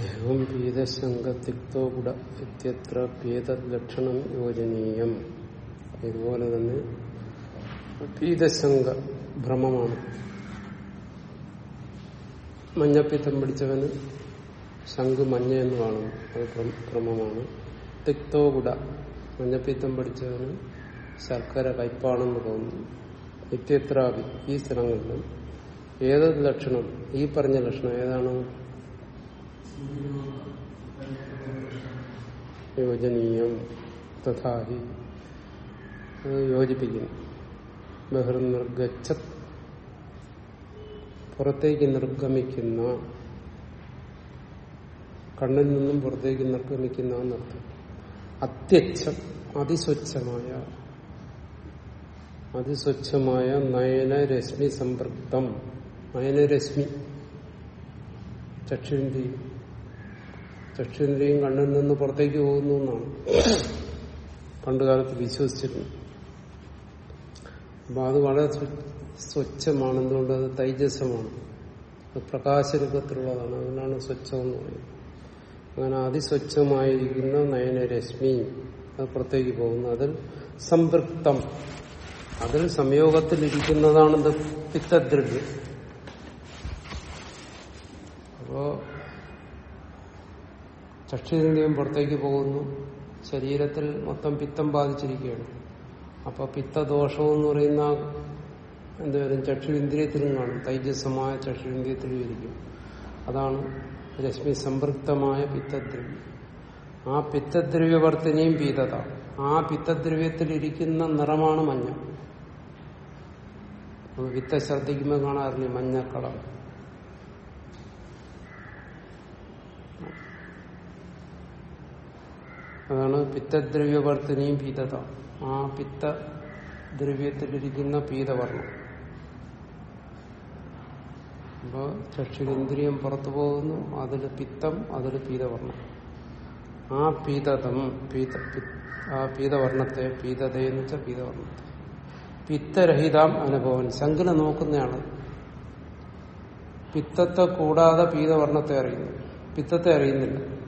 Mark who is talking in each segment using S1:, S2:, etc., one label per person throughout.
S1: ഏവം പീതശങ്കത്തിക്തോ ഗുഡ ഇത്യത്ര പീതലക്ഷണം യോജനീയം. ഇതുപോലെ തന്നെ ഭീതശങ്ക ഭ്രമമാണ്. മഞ്ഞപ്പിത്തം പിടിച്ചവന് ശംഖ് മഞ്ഞ എന്ന് കാണുന്നു അത് ഭ്രമമാണ്. തിക്തോ ഗുഡ മഞ്ഞപ്പിത്തം പിടിച്ചവന് ശർക്കര കയ്പാണെന്ന് തോന്നുന്നു. നിത്യത്രാപി ഈ സ്ഥലങ്ങളിലും ഏതത് ലക്ഷണം? ഈ പറഞ്ഞ ലക്ഷണം ഏതാണ്? യോജനീയം. തഥാഹി യോജിപ്പിക്കുന്നു. ബഹിർനിർഗച്ച പുറത്തേക്ക് നിർഗമിക്കുന്ന. കണ്ണിൽ നിന്നും പുറത്തേക്ക് നിർഗമിക്കുന്ന എന്നർത്ഥം. അത്യച്ഛം. അതിസ്വച്ഛമായ. അതിസ്വച്ഛമായ നയനരശ്മി സമ്പൃക്തം നയനരശ്മി ചക്ഷുന്ദ്രിയും ചക്ഷുന്ദ്രിയും കണ്ണിൽ നിന്ന് പുറത്തേക്ക് പോകുന്നു എന്നാണ്. പണ്ടുകാലത്ത് വിശ്വസിച്ചിരുന്നു. അപ്പൊ അത് വളരെ സ്വച്ഛമാണ് എന്തുകൊണ്ട് അത് തൈജസമാണ്. അത് പ്രകാശരൂപത്തിലുള്ളതാണ്. അതിനാണ് സ്വച്ഛം എന്ന് പറയുന്നത്. അങ്ങനെ അതിസ്വച്ഛമായിരിക്കുന്ന നയനരശ്മി അത് പുറത്തേക്ക് പോകുന്നു. അതിൽ സംതൃപ്തം. അതിൽ സംയോഗത്തിലിരിക്കുന്നതാണ് ഇത് പിത്തദ്രവ്യം. അപ്പോ ചക്ഷുരേന്ദ്രിയം പുറത്തേക്ക് പോകുന്നു. ശരീരത്തിൽ മൊത്തം പിത്തം ബാധിച്ചിരിക്കുകയാണ്. അപ്പൊ പിത്തദോഷം എന്ന് പറയുന്ന എന്തുവരും ചക്ഷുരിന്ദ്രിയത്തിലും കാണും തൈജസ്സമായ ചക്ഷുരിന്ദ്രിയത്തിലും ഇരിക്കും. അതാണ് രശ്മി സംപൃക്തമായ പിത്തദ്രവ്യം. ആ പിത്തദ്രവ്യവർത്തനയും പീതത. ആ പിത്തദ്രവ്യത്തിലിരിക്കുന്ന നിറമാണ് മഞ്ഞ. വിത്ത ശ്രദ്ധിക്കുമ്പോൾ കാണാറില്ലേ മഞ്ഞക്കളർ അതാണ് പിത്തദ്രവ്യവർത്തിനിയും പീതത. ആ പിത്തദ്രവ്യത്തിലിരിക്കുന്ന പീതവർണം അപ്പോൾ ചക്ഷുരേന്ദ്രിയം പുറത്തു പോകുന്നു അതിൽ പിത്തം അതിൽ പീതവർണം ആ പീതതം പീത ആ പീതവർണത്തെ പീതതയെന്ന് വെച്ചാൽ പീതവർണത്തെ പിത്തരഹിതാം അനുഭവൻ ശങ്കന നോക്കുന്നയാണ് പിത്തത്തെ കൂടാതെ പീതവർണത്തെ അറിയുന്നു. പിത്തത്തെ അറിയുന്നില്ല.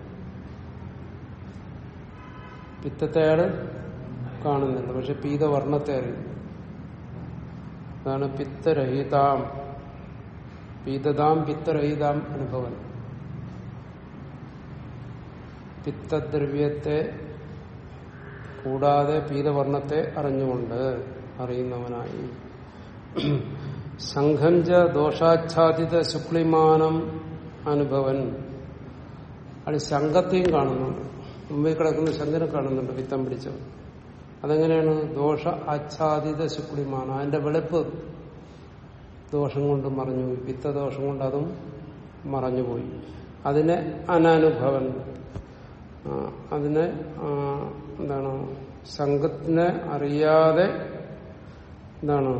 S1: പിത്തത്തെ അയാൾ കാണുന്നില്ല പക്ഷെ പീതവർണത്തെ അറിയുന്നു അതാണ് പിത്തരഹിതാം. പീതതാം പിത്തരഹിതാം അനുഭവൻ. പിത്തദ്രവ്യത്തെ കൂടാതെ പീതവർണത്തെ അറിഞ്ഞുകൊണ്ട് അറിയുന്നവനായി. സംഘഞ്ച ദോഷാച്ഛാദിത ശുക്ലിമാനം അനുഭവൻ. അത് ശങ്കത്തെയും കാണുന്നുണ്ട്. മുമ്പിൽ കിടക്കുന്ന ശങ്കനെ കാണുന്നുണ്ട് പിത്തം പിടിച്ചവൻ. അതെങ്ങനെയാണ്? ദോഷ ആച്ഛാദിത ശുക്ലിമാണ്. അതിന്റെ വെളുപ്പ് ദോഷം കൊണ്ട് മറഞ്ഞുപോയി പിത്തദോഷം കൊണ്ട് അതും മറഞ്ഞുപോയി അതിനെ അനാനുഭവൻ. അതിനെ എന്താണ് സംഘത്തിനെ അറിയാതെ എന്താണ്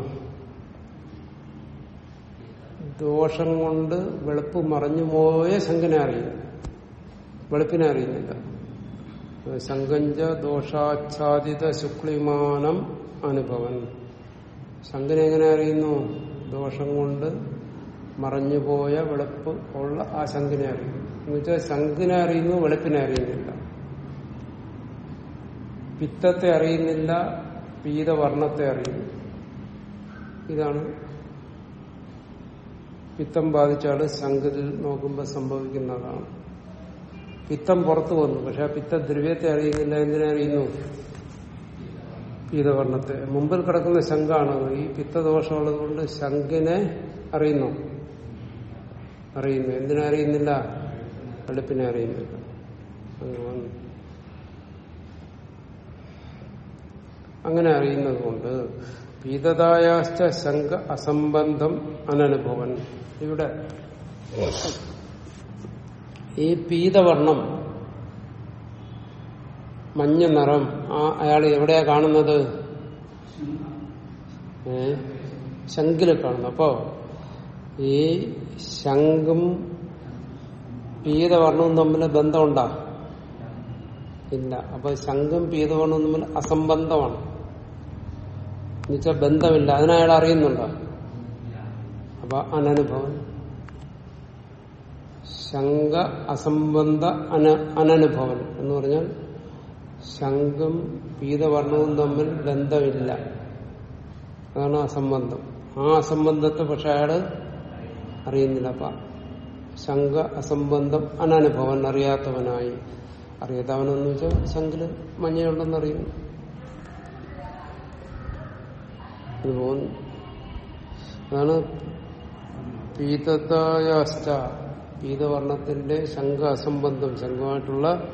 S1: ദോഷം കൊണ്ട് വെളുപ്പ് മറഞ്ഞു പോയ ശങ്കനെ അറിയുന്നു വെളുപ്പിനെ അറിയുന്നില്ല. സംഗഞ്ച ദോഷാച്ഛാദിത ശുക്ലിമാനം അനുഭവൻ. ശങ്കനെ എങ്ങനെ അറിയുന്നു? ദോഷം കൊണ്ട് മറഞ്ഞുപോയ വെളുപ്പ് ഉള്ള ആ ശങ്കിനെ അറിയുന്നു. എന്ന് വെച്ചാൽ ശങ്കിനെ അറിയുന്നു വെളുപ്പിനെ അറിയുന്നില്ല. പിത്തത്തെ അറിയുന്നില്ല പീതവർണത്തെ അറിയുന്നു. ഇതാണ് പിത്തം ബാധിച്ചാൽ ശങ്കിൽ നോക്കുമ്പോൾ സംഭവിക്കുന്നതാണ്. പിത്തം പുറത്തു വന്നു. പക്ഷെ ആ പിത്ത ദ്രവ്യത്തെ അറിയുന്നില്ല. എന്തിനെ അറിയുന്നു? പീതവർണത്തെ മുമ്പിൽ കിടക്കുന്ന ശങ്കാണ് ഈ പിത്തദോഷമുള്ളത് കൊണ്ട് ശങ്കിനെ അറിയുന്നു. അറിയുന്നു. എന്തിനെ അറിയുന്നില്ല? വെളുപ്പിനെ അറിയുന്നില്ല. അങ്ങനെ അറിയുന്നത് കൊണ്ട് പീതതായാശ്ച ശങ്ക അസംബന്ധം അനനുഭവൻ. ഇവിടെ ഈ പീതവർണം മഞ്ഞ നിറം ആ അയാൾ എവിടെയാ കാണുന്നത്? ഏ? ശങ്കിൽ കാണുന്നു. അപ്പോ ഈ ശംഖും പീതവർണവും തമ്മിൽ ബന്ധമുണ്ടാ? ഇല്ല. അപ്പൊ ശംഖും പീതവർണവും തമ്മിൽ അസംബന്ധമാണ്. എന്നുവെച്ചാൽ ബന്ധമില്ല. അതിനയാൾ അറിയുന്നുണ്ടോ? അപ്പൊ അനനുഭവൻ ശങ്ക അസംബന്ധ അന അനുഭവം എന്ന് പറഞ്ഞാൽ ശങ്കും പീതവർണവും തമ്മിൽ ബന്ധമില്ല. അതാണ് അസംബന്ധം. ആ അസംബന്ധത്തെ പക്ഷെ അയാൾ അറിയുന്നില്ല. അപ്പൊ ശങ്ക അസംബന്ധം അനനുഭവൻ അറിയാത്തവനായി. അറിയാത്തവനെന്ന് വെച്ചാൽ ശങ്കിൽ മഞ്ഞയുണ്ടെന്ന് അറിയുന്നു ഇത് പോകുന്നു അതാണ് പീതത്തായാശ്ച പീതവർണത്തിന്റെ ശങ്ക അസംബന്ധം ശംഖമായിട്ടുള്ള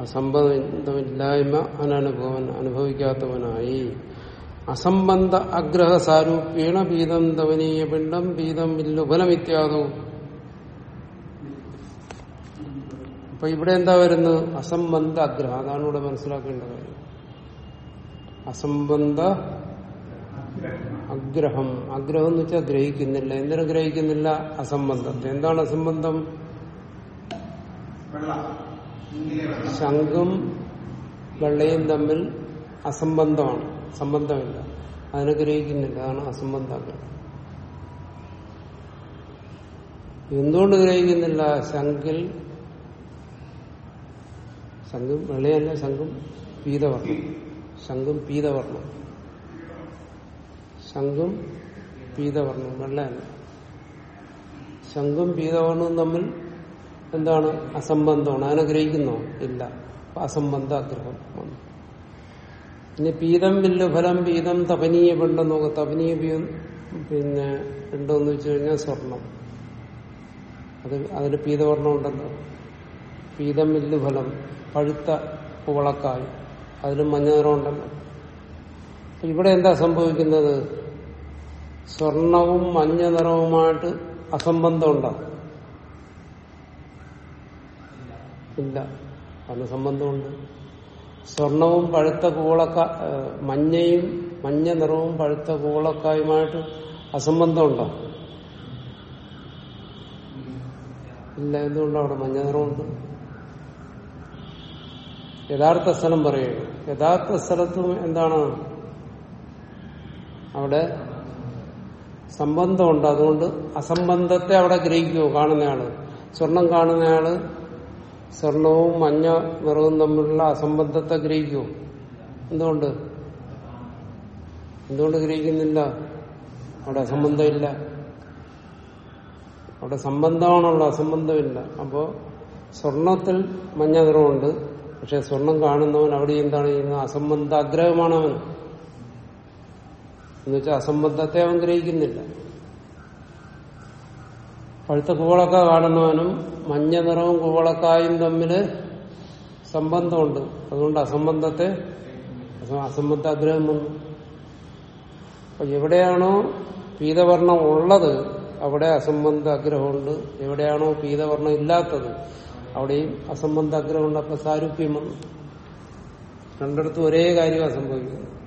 S1: അസംബന്ധമില്ലായ്മ അനനുഭവൻ അനുഭവിക്കാത്തവനായി. അസംബന്ധ അഗ്രഹ സാരൂപ്യേണ പീതം ധവനീയ പിണ്ഡം പീതം വില്ലുഫലമിത്യാദവും അപ്പൊ ഇവിടെ എന്താ വരുന്നത്? അസംബന്ധ അഗ്രഹം. അതാണ് ഇവിടെ മനസ്സിലാക്കേണ്ട കാര്യം. അസംബന്ധ അഗ്രഹം അഗ്രഹം എന്ന് വെച്ചാൽ ഗ്രഹിക്കുന്നില്ല. എന്തിനു ഗ്രഹിക്കുന്നില്ല? അസംബന്ധത്തെ എന്താണ് അസംബന്ധം? ശംഖും വെള്ളയും തമ്മിൽ അസംബന്ധമാണ്. സംബന്ധമില്ല അതിനെ ഗ്രഹിക്കുന്നില്ല. അതാണ് അസംബന്ധ എന്തുകൊണ്ട് ഗ്രഹിക്കുന്നില്ല? ശംഖിൽ ശംഖും വെള്ളയല്ല. ശംഖും പീതവർണം. ശംഖും പീതവർണം ശംഖും പീതവർണവും വെള്ളയല്ല ശംഖും പീതവർണവും തമ്മിൽ എന്താണ്? അസംബന്ധമാണ്. അതിനെ ഇല്ല. അസംബന്ധ ആഗ്രഹം വന്നു. ഇനി പീതം വില്ല് ഫലം പീതം തപനീയ പിണ്ടം നോക്കാം. തപനീയ പീതം പിന്നെ ഉണ്ടോന്ന് വെച്ച് കഴിഞ്ഞാൽ സ്വർണം. അത് അതിന് പീതവർണം ഉണ്ടല്ലോ. പീതം വില്ല് ഫലം പഴുത്ത കുവളക്കായി അതിലും മഞ്ഞ നിറം ഉണ്ടല്ലോ. ഇവിടെ എന്താ സംഭവിക്കുന്നത്? സ്വർണവും മഞ്ഞ നിറവുമായിട്ട് അസംബന്ധം ഉണ്ടോ ഇല്ല. അതിന് സംബന്ധമുണ്ട്. സ്വർണവും പഴുത്ത കൂളക്ക മഞ്ഞയും മഞ്ഞ നിറവും പഴുത്ത കൂളക്കായുമായിട്ട് അസംബന്ധമുണ്ടോ? ഇല്ല. എന്തുകൊണ്ടോ അവിടെ മഞ്ഞ നിറമുണ്ട് യഥാർത്ഥ സ്ഥലം പറയുക. യഥാർത്ഥ സ്ഥലത്തും എന്താണ്? അവിടെ സംബന്ധമുണ്ട്. അതുകൊണ്ട് അസംബന്ധത്തെ അവിടെ ഗ്രഹിക്കുമോ കാണുന്നയാൾ. സ്വർണം കാണുന്നയാൾ സ്വർണവും മഞ്ഞ നിറവും തമ്മിലുള്ള അസംബന്ധത്തെ ഗ്രഹിക്കുമോ എന്തുകൊണ്ട്? എന്തുകൊണ്ട് ഗ്രഹിക്കുന്നില്ല? അവിടെ അസംബന്ധമില്ല. അവിടെ സംബന്ധമാണുള്ള അസംബന്ധമില്ല. അപ്പോ സ്വർണത്തിൽ മഞ്ഞ നിറമുണ്ട്. പക്ഷെ സ്വർണം കാണുന്നവൻ അവിടെ എന്താണ് ചെയ്യുന്നത്? അസംബന്ധ ആഗ്രഹമാണ് അവൻ എന്നുവെച്ചാൽ അസംബന്ധത്തെ അവൻ ഗ്രഹിക്കുന്നില്ല. പഴുത്ത കൂവളക്ക കാണുന്നവനും മഞ്ഞ നിറവും കൂവളക്കായും തമ്മിൽ സംബന്ധമുണ്ട്. അതുകൊണ്ട് അസംബന്ധത്തെ അസ- അസംബന്ധ ആഗ്രഹം വന്നു. അപ്പൊ എവിടെയാണോ പീതവർണം ഉള്ളത് അവിടെ അസംബന്ധ ആഗ്രഹമുണ്ട് എവിടെയാണോ പീതവർണം ഇല്ലാത്തത് അവിടെയും അസംബന്ധ ആഗ്രഹമുണ്ട് അപ്പൊ സാരൂപ്യം വന്നു. രണ്ടിടത്തും ഒരേ കാര്യം സംഭവിക്കുന്നത്.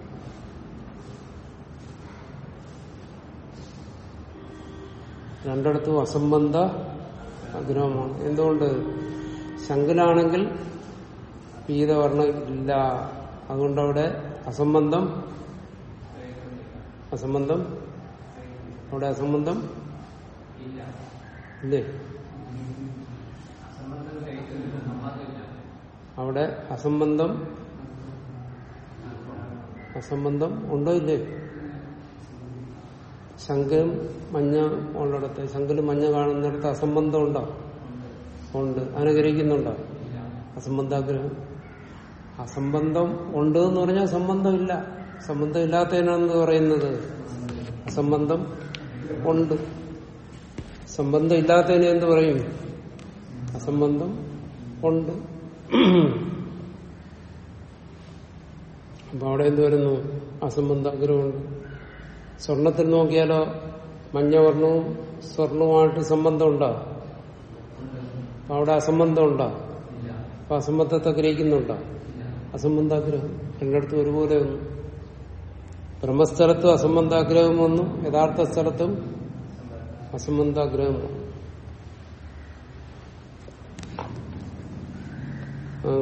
S1: രണ്ടിടത്തും അസംബന്ധ ആഗ്രഹമാണ് എന്തുകൊണ്ട്? ശങ്കനാണെങ്കിൽ പീതവർണം ഇല്ല. അതുകൊണ്ട് അവിടെ അസംബന്ധം അസംബന്ധം? അവിടെ അസംബന്ധം? ഇല്ലേ? അവിടെ അസംബന്ധം? അസംബന്ധം ഉണ്ടോ ഇല്ലേ? ശങ്കലും മഞ്ഞ ഉള്ളിടത്ത്. ശങ്കലും മഞ്ഞ കാണുന്നിടത്ത് അസംബന്ധം ഉണ്ടോ. ഉണ്ട് അനുഗ്രഹിക്കുന്നുണ്ടോ? അസംബന്ധാഗ്രഹം. അസംബന്ധം ഉണ്ട് എന്ന് പറഞ്ഞാൽ സംബന്ധമില്ല. സംബന്ധം ഇല്ലാത്തതിനാണെന്ന് പറയുന്നത് അസംബന്ധം ഉണ്ട്. സംബന്ധം ഇല്ലാത്തതിനെ എന്ത് പറയും? അസംബന്ധം ഉണ്ട്. അപ്പൊ അവിടെ എന്ത് വരുന്നു? അസംബന്ധ ആഗ്രഹമുണ്ട്. സ്വർണത്തിൽ നോക്കിയാലോ മഞ്ഞവർണവും സ്വർണവുമായിട്ട് സംബന്ധം ഉണ്ടോ അവിടെ അസംബന്ധം ഉണ്ടോ അപ്പൊ അസംബന്ധത്തെ ഗ്രഹിക്കുന്നുണ്ടോ? അസംബന്ധാഗ്രഹം. രണ്ടിടത്തും ഒരുപോലെ ഒന്നും ബ്രഹ്മസ്ഥലത്തും അസംബന്ധാഗ്രഹം വന്നു. യഥാർത്ഥ സ്ഥലത്തും അസംബന്ധാഗ്രഹം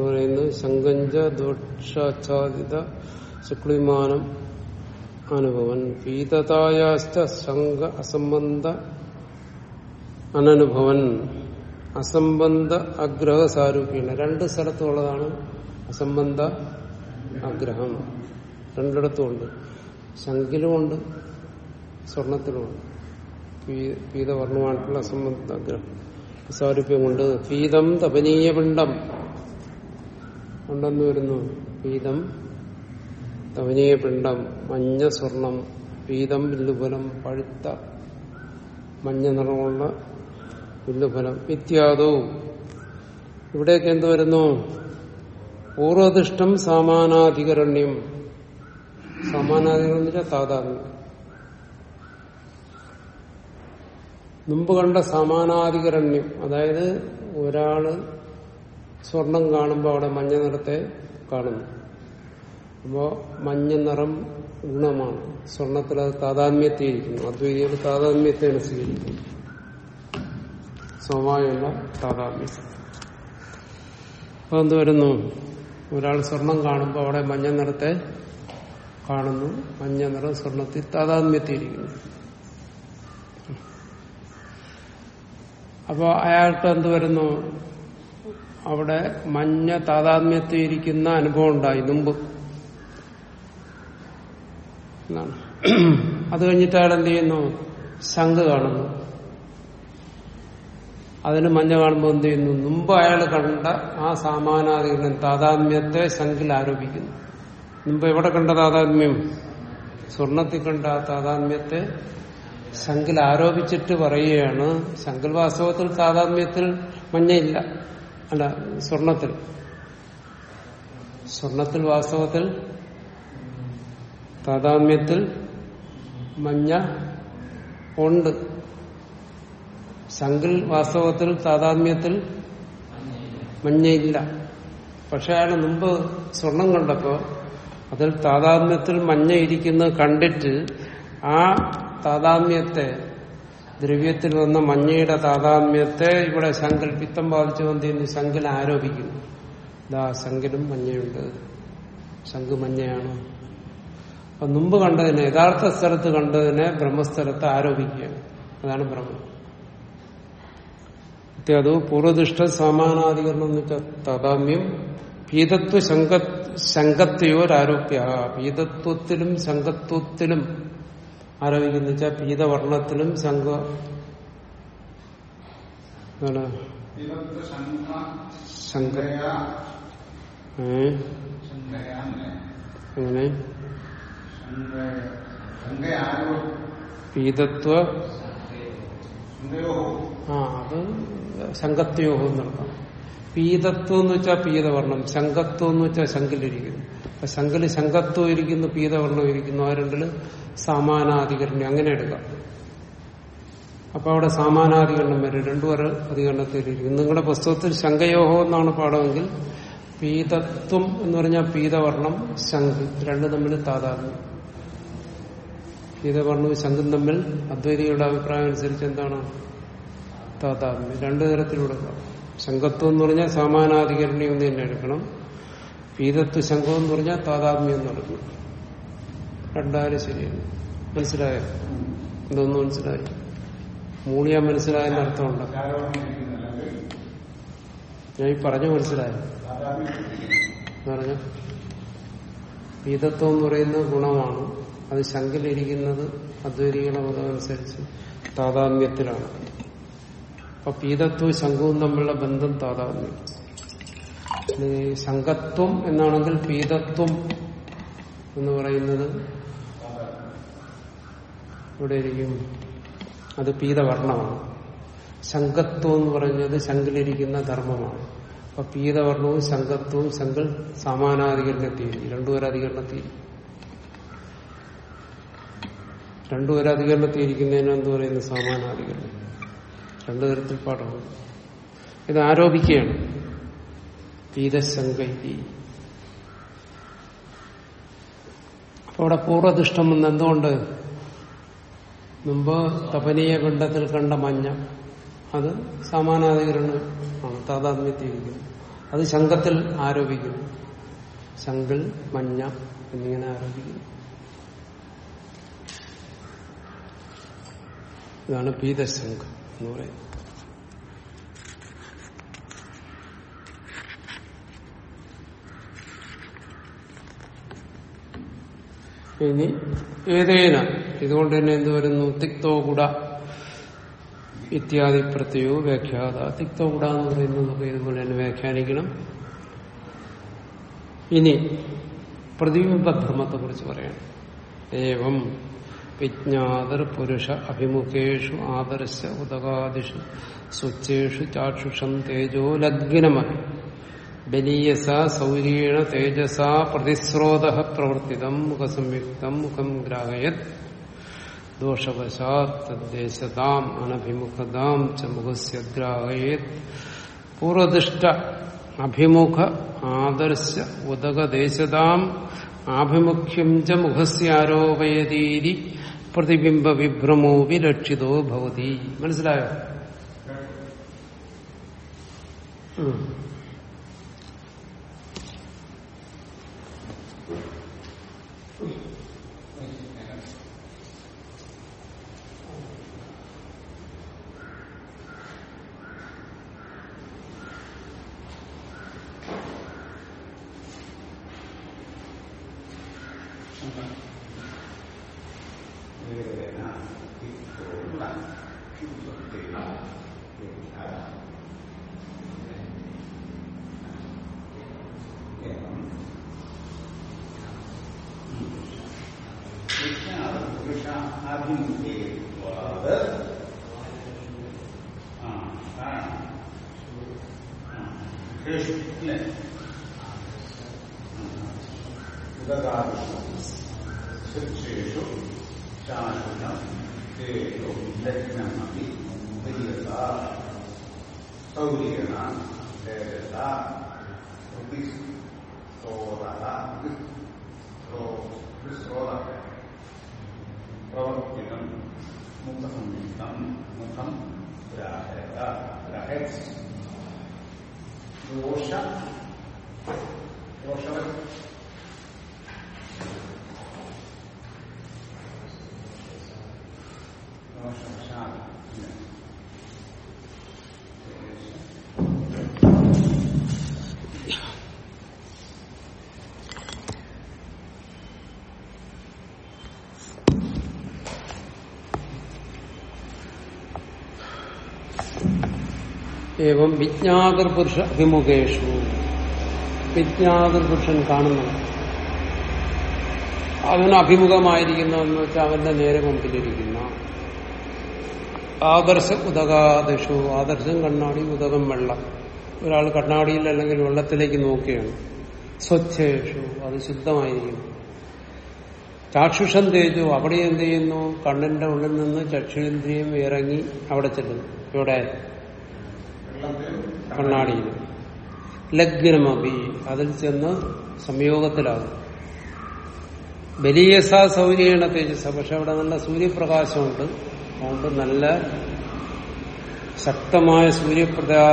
S1: പറയുന്നത് ശങ്കഞ്ച ദോഷാച്ഛാദിത ശുക്ലിമാനം അനുഭവൻ പീതതായാശ്ച സംഘ അസംബന്ധ അനനുഭവൻ അസംബന്ധ അഗ്രഹ സാരൂപ്യാണ് രണ്ട് സ്ഥലത്തുള്ളതാണ് അസംബന്ധ ആഗ്രഹം രണ്ടിടത്തുമുണ്ട്. ശങ്കിലുമുണ്ട് സ്വർണത്തിലുമുണ്ട്. പീതവർണമായിട്ടുള്ള അസംബന്ധ ആഗ്രഹം സാരൂപ്യം കൊണ്ട് പീതം തപനീയ പിണ്ടം ഉണ്ടെന്ന് വരുന്നു. പീതം തപനീയ പിണ്ഡം മഞ്ഞ സ്വർണം പീതം വില്ലുഫലം പഴുത്ത മഞ്ഞ നിറമുള്ള വില്ലുഫലം ഇത്യാദോ. ഇവിടേക്ക് എന്ത് വരുന്നു? പൂർവദിഷ്ടം സമാനാധികരണ്യം. സമാനാധികരണം താതാത്മ്യം മുമ്പ് കണ്ട സമാനാധികരണ്യം അതായത് ഒരാൾ സ്വർണം കാണുമ്പോൾ അവിടെ മഞ്ഞ നിറത്തെ കാണുന്നു. അപ്പോ മഞ്ഞ നിറം ഗുണമാണ്. സ്വർണത്തിൽ അത് താതാത്മ്യത്തെ ഇരിക്കുന്നു അദ്വൈതികൾ താതാത്മ്യത്തെയാണ് സ്വീകരിക്കുന്നത്. സ്വാഭാവികമല്ല താതാത്മ്യം. അപ്പൊ എന്ത് വരുന്നു? ഒരാൾ സ്വർണം കാണുമ്പോൾ അവിടെ മഞ്ഞ നിറത്തെ കാണുന്നു. മഞ്ഞ നിറം സ്വർണത്തിൽ താതാത്മ്യത്തിയിരിക്കുന്നു. അപ്പോ അയാൾക്ക് എന്ത് വരുന്നു? അവിടെ മഞ്ഞ താതാത്മ്യത്തിയിരിക്കുന്ന അനുഭവം ഉണ്ടായി. മുമ്പ് എന്നാണ് അത് കഴിഞ്ഞിട്ട് അയാൾ എന്ത് ചെയ്യുന്നു? ശംഖ് കാണുന്നു. അതിന് മഞ്ഞ കാണുമ്പോൾ എന്ത് ചെയ്യുന്നു? മുമ്പ് അയാൾ കണ്ട ആ സാമാനാധികരണം താതാത്മ്യത്തെ ശംഖിൽ ആരോപിക്കുന്നു. മുമ്പ് എവിടെ കണ്ട താതാത്മ്യം? സ്വർണത്തിൽ കണ്ട ആ താതാത്മ്യത്തെ ശംഖിൽ ആരോപിച്ചിട്ട് പറയുകയാണ് ശംഖിൽ വാസ്തവത്തിൽ താതാത്മ്യത്തിൽ മഞ്ഞയില്ല. അല്ല സ്വർണത്തിൽ. സ്വർണത്തിൽ വാസ്തവത്തിൽ താതാത്മ്യത്തിൽ മഞ്ഞ ഉണ്ട്. ശങ്കിൽ വാസ്തവത്തിൽ താതാത്മ്യത്തിൽ മഞ്ഞയില്ല. പക്ഷെ അയാൾ മുമ്പ് സ്വർണം കണ്ടപ്പോ അതിൽ താതാത്മ്യത്തിൽ മഞ്ഞ ഇരിക്കുന്നത് കണ്ടിട്ട് ആ താതാത്മ്യത്തെ ദ്രവ്യത്തിൽ വന്ന മഞ്ഞയുടെ താതാത്മ്യത്തെ ഇവിടെ ശങ്കിൽ പിത്തം ബാധിച്ചു വന്നി ശങ്കിൽ ആരോപിക്കുന്നു. ഇതാ ശങ്കിലും മഞ്ഞയുണ്ട്. ശംഖ് മഞ്ഞയാണ്. അപ്പൊ മുമ്പ് കണ്ടതിനെ യഥാർത്ഥ സ്ഥലത്ത് കണ്ടതിനെ ബ്രഹ്മസ്ഥലത്ത് ആരോപിക്കുകയാണ് അതാണ് ബ്രഹ്മം. അത് പൂർവദിഷ്ട സമാനാധികരണം എന്ന് വെച്ചാൽ താതാമ്യം പീതത്വ ശങ്ക ശങ്കത്തെയോരാരോപ്യ പീതത്വത്തിലും ശങ്കത്വത്തിലും ആരോപിക്കുന്ന വെച്ചാൽ പീതവർണത്തിലും ശങ്ക ശങ്ക അങ്ങനെ പീതത്വ ആ അത് സംഘത്വയോഹം നടത്താം പീതത്വം എന്ന് വെച്ചാൽ പീതവർണം സംഘത്വം എന്ന് വെച്ചാൽ ശങ്കിലിരിക്കുന്നു അപ്പൊ ശങ്കിൽ സംഘത്വം ഇരിക്കുന്നു പീതവർണം ഇരിക്കുന്നു ആ രണ്ടിൽ സമാനാധികരണം അങ്ങനെ എടുക്കാം. അപ്പൊ അവിടെ സമാനാധികരണം വരും രണ്ടു പേർ അധികരണത്തിലിരിക്കും നിങ്ങളുടെ പുസ്തകത്തിൽ ശങ്കയോഹം എന്നാണ് പാഠമെങ്കിൽ പീതത്വം എന്ന് പറഞ്ഞാൽ പീതവർണം ശംഖ് രണ്ട് തമ്മിൽ താതാത്മ്യം. പീതവർണവും ശംഖും തമ്മിൽ അദ്വൈതികളുടെ അഭിപ്രായം അനുസരിച്ച് എന്താണ്? താതാത്മ്യം. രണ്ടു തരത്തിലൂടെ ശംഖത്വം എന്ന് പറഞ്ഞാൽ സമാനാധികരണി എന്ന് തന്നെ എടുക്കണം. പീതത്വ ശംഖം എന്ന് പറഞ്ഞാൽ താതാത്മ്യം എന്ന് പറഞ്ഞു. രണ്ടായാലും ശരിയാണ്. മനസ്സിലായോ? ഇതൊന്നും മനസ്സിലായി മൂളിയാ മനസ്സിലായെന്ന് അർത്ഥമുണ്ട് ഞാൻ ഈ പറഞ്ഞു മനസ്സിലായോ? പറഞ്ഞു പീതത്വം എന്ന് പറയുന്ന ഗുണമാണ് അത് ശങ്കിലിരിക്കുന്നത് അദ്വൈതികളെ മതമനുസരിച്ച് താതാത്മ്യത്തിലാണ്. അപ്പൊ പീതത്വവും ശംഖവും തമ്മിലുള്ള ബന്ധം താതാത്മ്യം. ഇത് ശങ്കത്വം എന്നാണെങ്കിൽ പീതത്വം എന്ന് പറയുന്നത് ഇവിടെ ഇരിക്കും അത് പീതവർണമാണ്. ശങ്കത്വം എന്ന് പറയുന്നത് ശങ്കിലിരിക്കുന്ന ധർമ്മമാണ്. അപ്പൊ പീതവർണവും ശങ്കത്വവും ശങ്കൽ രണ്ടുപേരധികരണത്തിൽ രണ്ടുപേരധികരണത്തിൽ ഇരിക്കുന്നതിന് എന്ത് പറയുന്നത് സമാനാധികരണം. രണ്ടു തരത്തിൽ പാഠമാണ് ഇത് ആരോപിക്കുകയാണ് തീരശങ്കി അപ്പൊ അവിടെ പൂർവദിഷ്ടം എന്ന് എന്തുകൊണ്ട്? മുമ്പ് തപനീയ പിണ്ഡത്തിൽ കണ്ട മഞ്ഞ. അത് സമാനാധികരണം ആണ്. താതാത്മ്യത്തിയിരിക്കുന്നു അത് ശങ്കത്തിൽ ആരോപിക്കുന്നു. ശങ്കിൽ മഞ്ഞ എന്നിങ്ങനെ ആരോപിക്കുന്നു. ഇതാണ് ഭീതശങ്ക എന്ന് പറയുന്നത്. ഇനി ഏതേന? ഇതുകൊണ്ട് തന്നെ എന്ത് വരുന്നു? തിക്തോ കുട ഇത്യാദി പ്രത്യയോ വ്യാഖ്യാത. തിക്തോ കുട എന്ന് പറയുന്നതൊക്കെ ഇതുപോലെ തന്നെ വ്യാഖ്യാനിക്കണം. ഇനി പ്രതിബിംബ ധർമ്മത്തെ കുറിച്ച് പറയണം. ഏവം വിജ്ഞാതർ പുരുഷ അഭിമുഖേഷു ആദർശ ഉദകാദിഷു സ്വച്ഛേഷു ചാക്ഷുഷം തേജോ ലഗ്നമഹി ബലീയസ സൗര്യേണ തേജസ പ്രതിസ്രോത പ്രവർത്തിതം മുഖസംയുക്തം മുഖം ഗ്രാഹയത്. ദോഷവശാത് തദ്ദേശതാം അനഭിമുഖതാം ച മുഖസ്യ ഗ്രാഹയത്. പൂർവദിഷ്ട അഭിമുഖ ആദർശ ഉദകദേശതാം ആഭിമുഖ്യം ച മുഖസ്യാരോപയതീരി പ്രതിബിംബ വിഭ്രമോ വിരക്ഷിതോ ഭവതി. മനസ്സിലായോ ഉം.
S2: ശിക്ഷേഷു ശാസനം തേജോ ലഗ്നമപി പ്രിയത സൗര്യേണ തേജസ പ്രതിസ്രോത പ്രതിസ്രോത പ്രവർത്തിതം മുഖസംയുക്തം മുഖം ഗ്രഹത് ദോഷ
S1: ഏവം വിജ്ഞാതൃപുരുഷ അഭിമുഖേഷു. വിജ്ഞാതൃപുരുഷൻ കാണുന്നു. അവന് അഭിമുഖമായിരിക്കുന്നതെന്ന് വെച്ചാൽ അവന്റെ നേരെ മുമ്പിലിരിക്കുന്ന. ആദർശ ഉദകാദശു ആദർശം കണ്ണാടി ഉദകം വെള്ളം. ഒരാൾ കണ്ണാടിയിൽ അല്ലെങ്കിൽ വെള്ളത്തിലേക്ക് നോക്കുകയാണ്. സ്വച്ഛേഷു. അത് ശുദ്ധമായിരിക്കുന്നു. ചാക്ഷുഷം തേജു അവിടെ എന്ത് ചെയ്യുന്നു? കണ്ണിന്റെ ഉള്ളിൽ നിന്ന് ചക്ഷുരേന്ദ്രിയം ഇറങ്ങി അവിടെ ചെല്ലുന്നു. ഇവിടെ കണ്ണാടിയിൽ. ലഗ്നമപി അതിൽ ചെന്ന് സംയോഗത്തിലാകും. ബലീയസ സൗര്യണ തേജസ്. പക്ഷെ അവിടെ നല്ല സൂര്യപ്രകാശമുണ്ട്. അതുകൊണ്ട് നല്ല ശക്തമായ സൂര്യപ്രകാ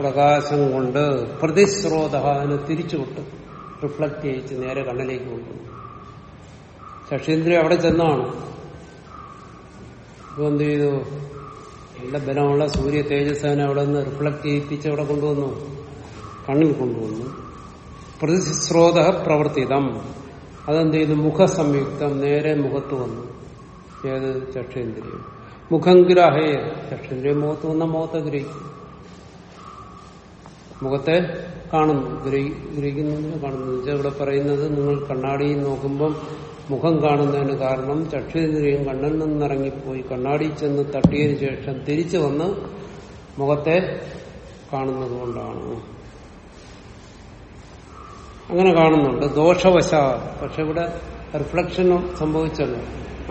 S1: പ്രകാശം കൊണ്ട് പ്രതിസ്രോത അതിനെ തിരിച്ചുവിട്ട് റിഫ്ലക്ട് ചെയ്യിച്ച് നേരെ കണ്ണിലേക്ക് കൊണ്ടുപോകും ശശീന്ദ്രൻ അവിടെ ചെന്നാണ്. ഇപ്പൊ എന്ത് ചെയ്തു? നല്ല ബലമുള്ള സൂര്യ തേജസ്സിനെ അവിടെ നിന്ന് റിഫ്ലക്ട് ചെയ്യിപ്പിച്ച് അവിടെ കൊണ്ടുവന്നു. കണ്ണിൽ കൊണ്ടുവന്നു. പ്രതിസ്രോത പ്രവർത്തിതം. അതെന്ത് ചെയ്തു മുഖസംയുക്തം. നേരെ മുഖത്ത് വന്നു. ഏത്? ചക്ഷേന്ദ്രിയം. മുഖം ഗ്രാഹേ. ചക്ഷേന്ദ്രിയം മുഖത്ത് വന്ന മുഖത്തെ ഗ്രഹിക്കും. മുഖത്തെ കാണുന്നു. ഗ്രഹിക്കുന്നു കാണുന്നു. ഇവിടെ പറയുന്നത് നിങ്ങൾ കണ്ണാടിയിൽ നോക്കുമ്പം മുഖം കാണുന്നതിന് കാരണം ചക്ഷുരേന്ദ്രിയം കണ്ണിൽ നിന്നിറങ്ങിപ്പോയി. കണ്ണാടി ചെന്ന് തട്ടിയതിനു ശേഷം തിരിച്ചു വന്ന് മുഖത്തെ കാണുന്നത് കൊണ്ടാണ്. അങ്ങനെ കാണുന്നുണ്ട്. ദോഷവശ പക്ഷെ ഇവിടെ റിഫ്ലക്ഷൻ സംഭവിച്ചല്ലോ.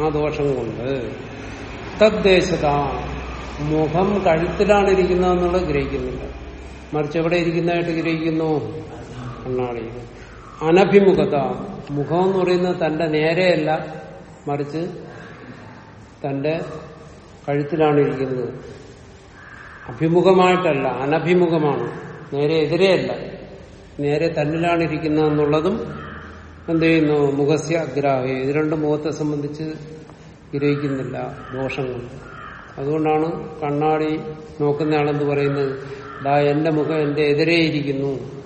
S1: ആ ദോഷം കൊണ്ട്. തദ്ദേശത. മുഖം കഴുത്തിലാണ് ഇരിക്കുന്നതെന്നുള്ളത് ഗ്രഹിക്കുന്നില്ല. മറിച്ച് എവിടെ ഇരിക്കുന്നതായിട്ട് ഗ്രഹിക്കുന്നു? കണ്ണാടിയിൽ. അനഭിമുഖത. മുഖം എന്ന് പറയുന്നത് തന്റെ നേരെയല്ല മറിച്ച് തന്റെ കഴുത്തിലാണ് ഇരിക്കുന്നത്. അഭിമുഖമായിട്ടല്ല അനഭിമുഖമാണ്. നേരെ എതിരെയല്ല. നേരെ തന്നിലാണ് ഇരിക്കുന്നതെന്നുള്ളതും എന്ത് ചെയ്യുന്നു? മുഖസ്യ അഗ്രാഹി ഇത് രണ്ട് മുഖത്തെ സംബന്ധിച്ച് ഗ്രഹിക്കുന്നില്ല ദോഷങ്ങൾ അതുകൊണ്ടാണ് കണ്ണാടി നോക്കുന്നയാളെന്ന് പറയുന്നത്? ദാ എന്റെ മുഖം എന്റെ എതിരേ ഇരിക്കുന്നു.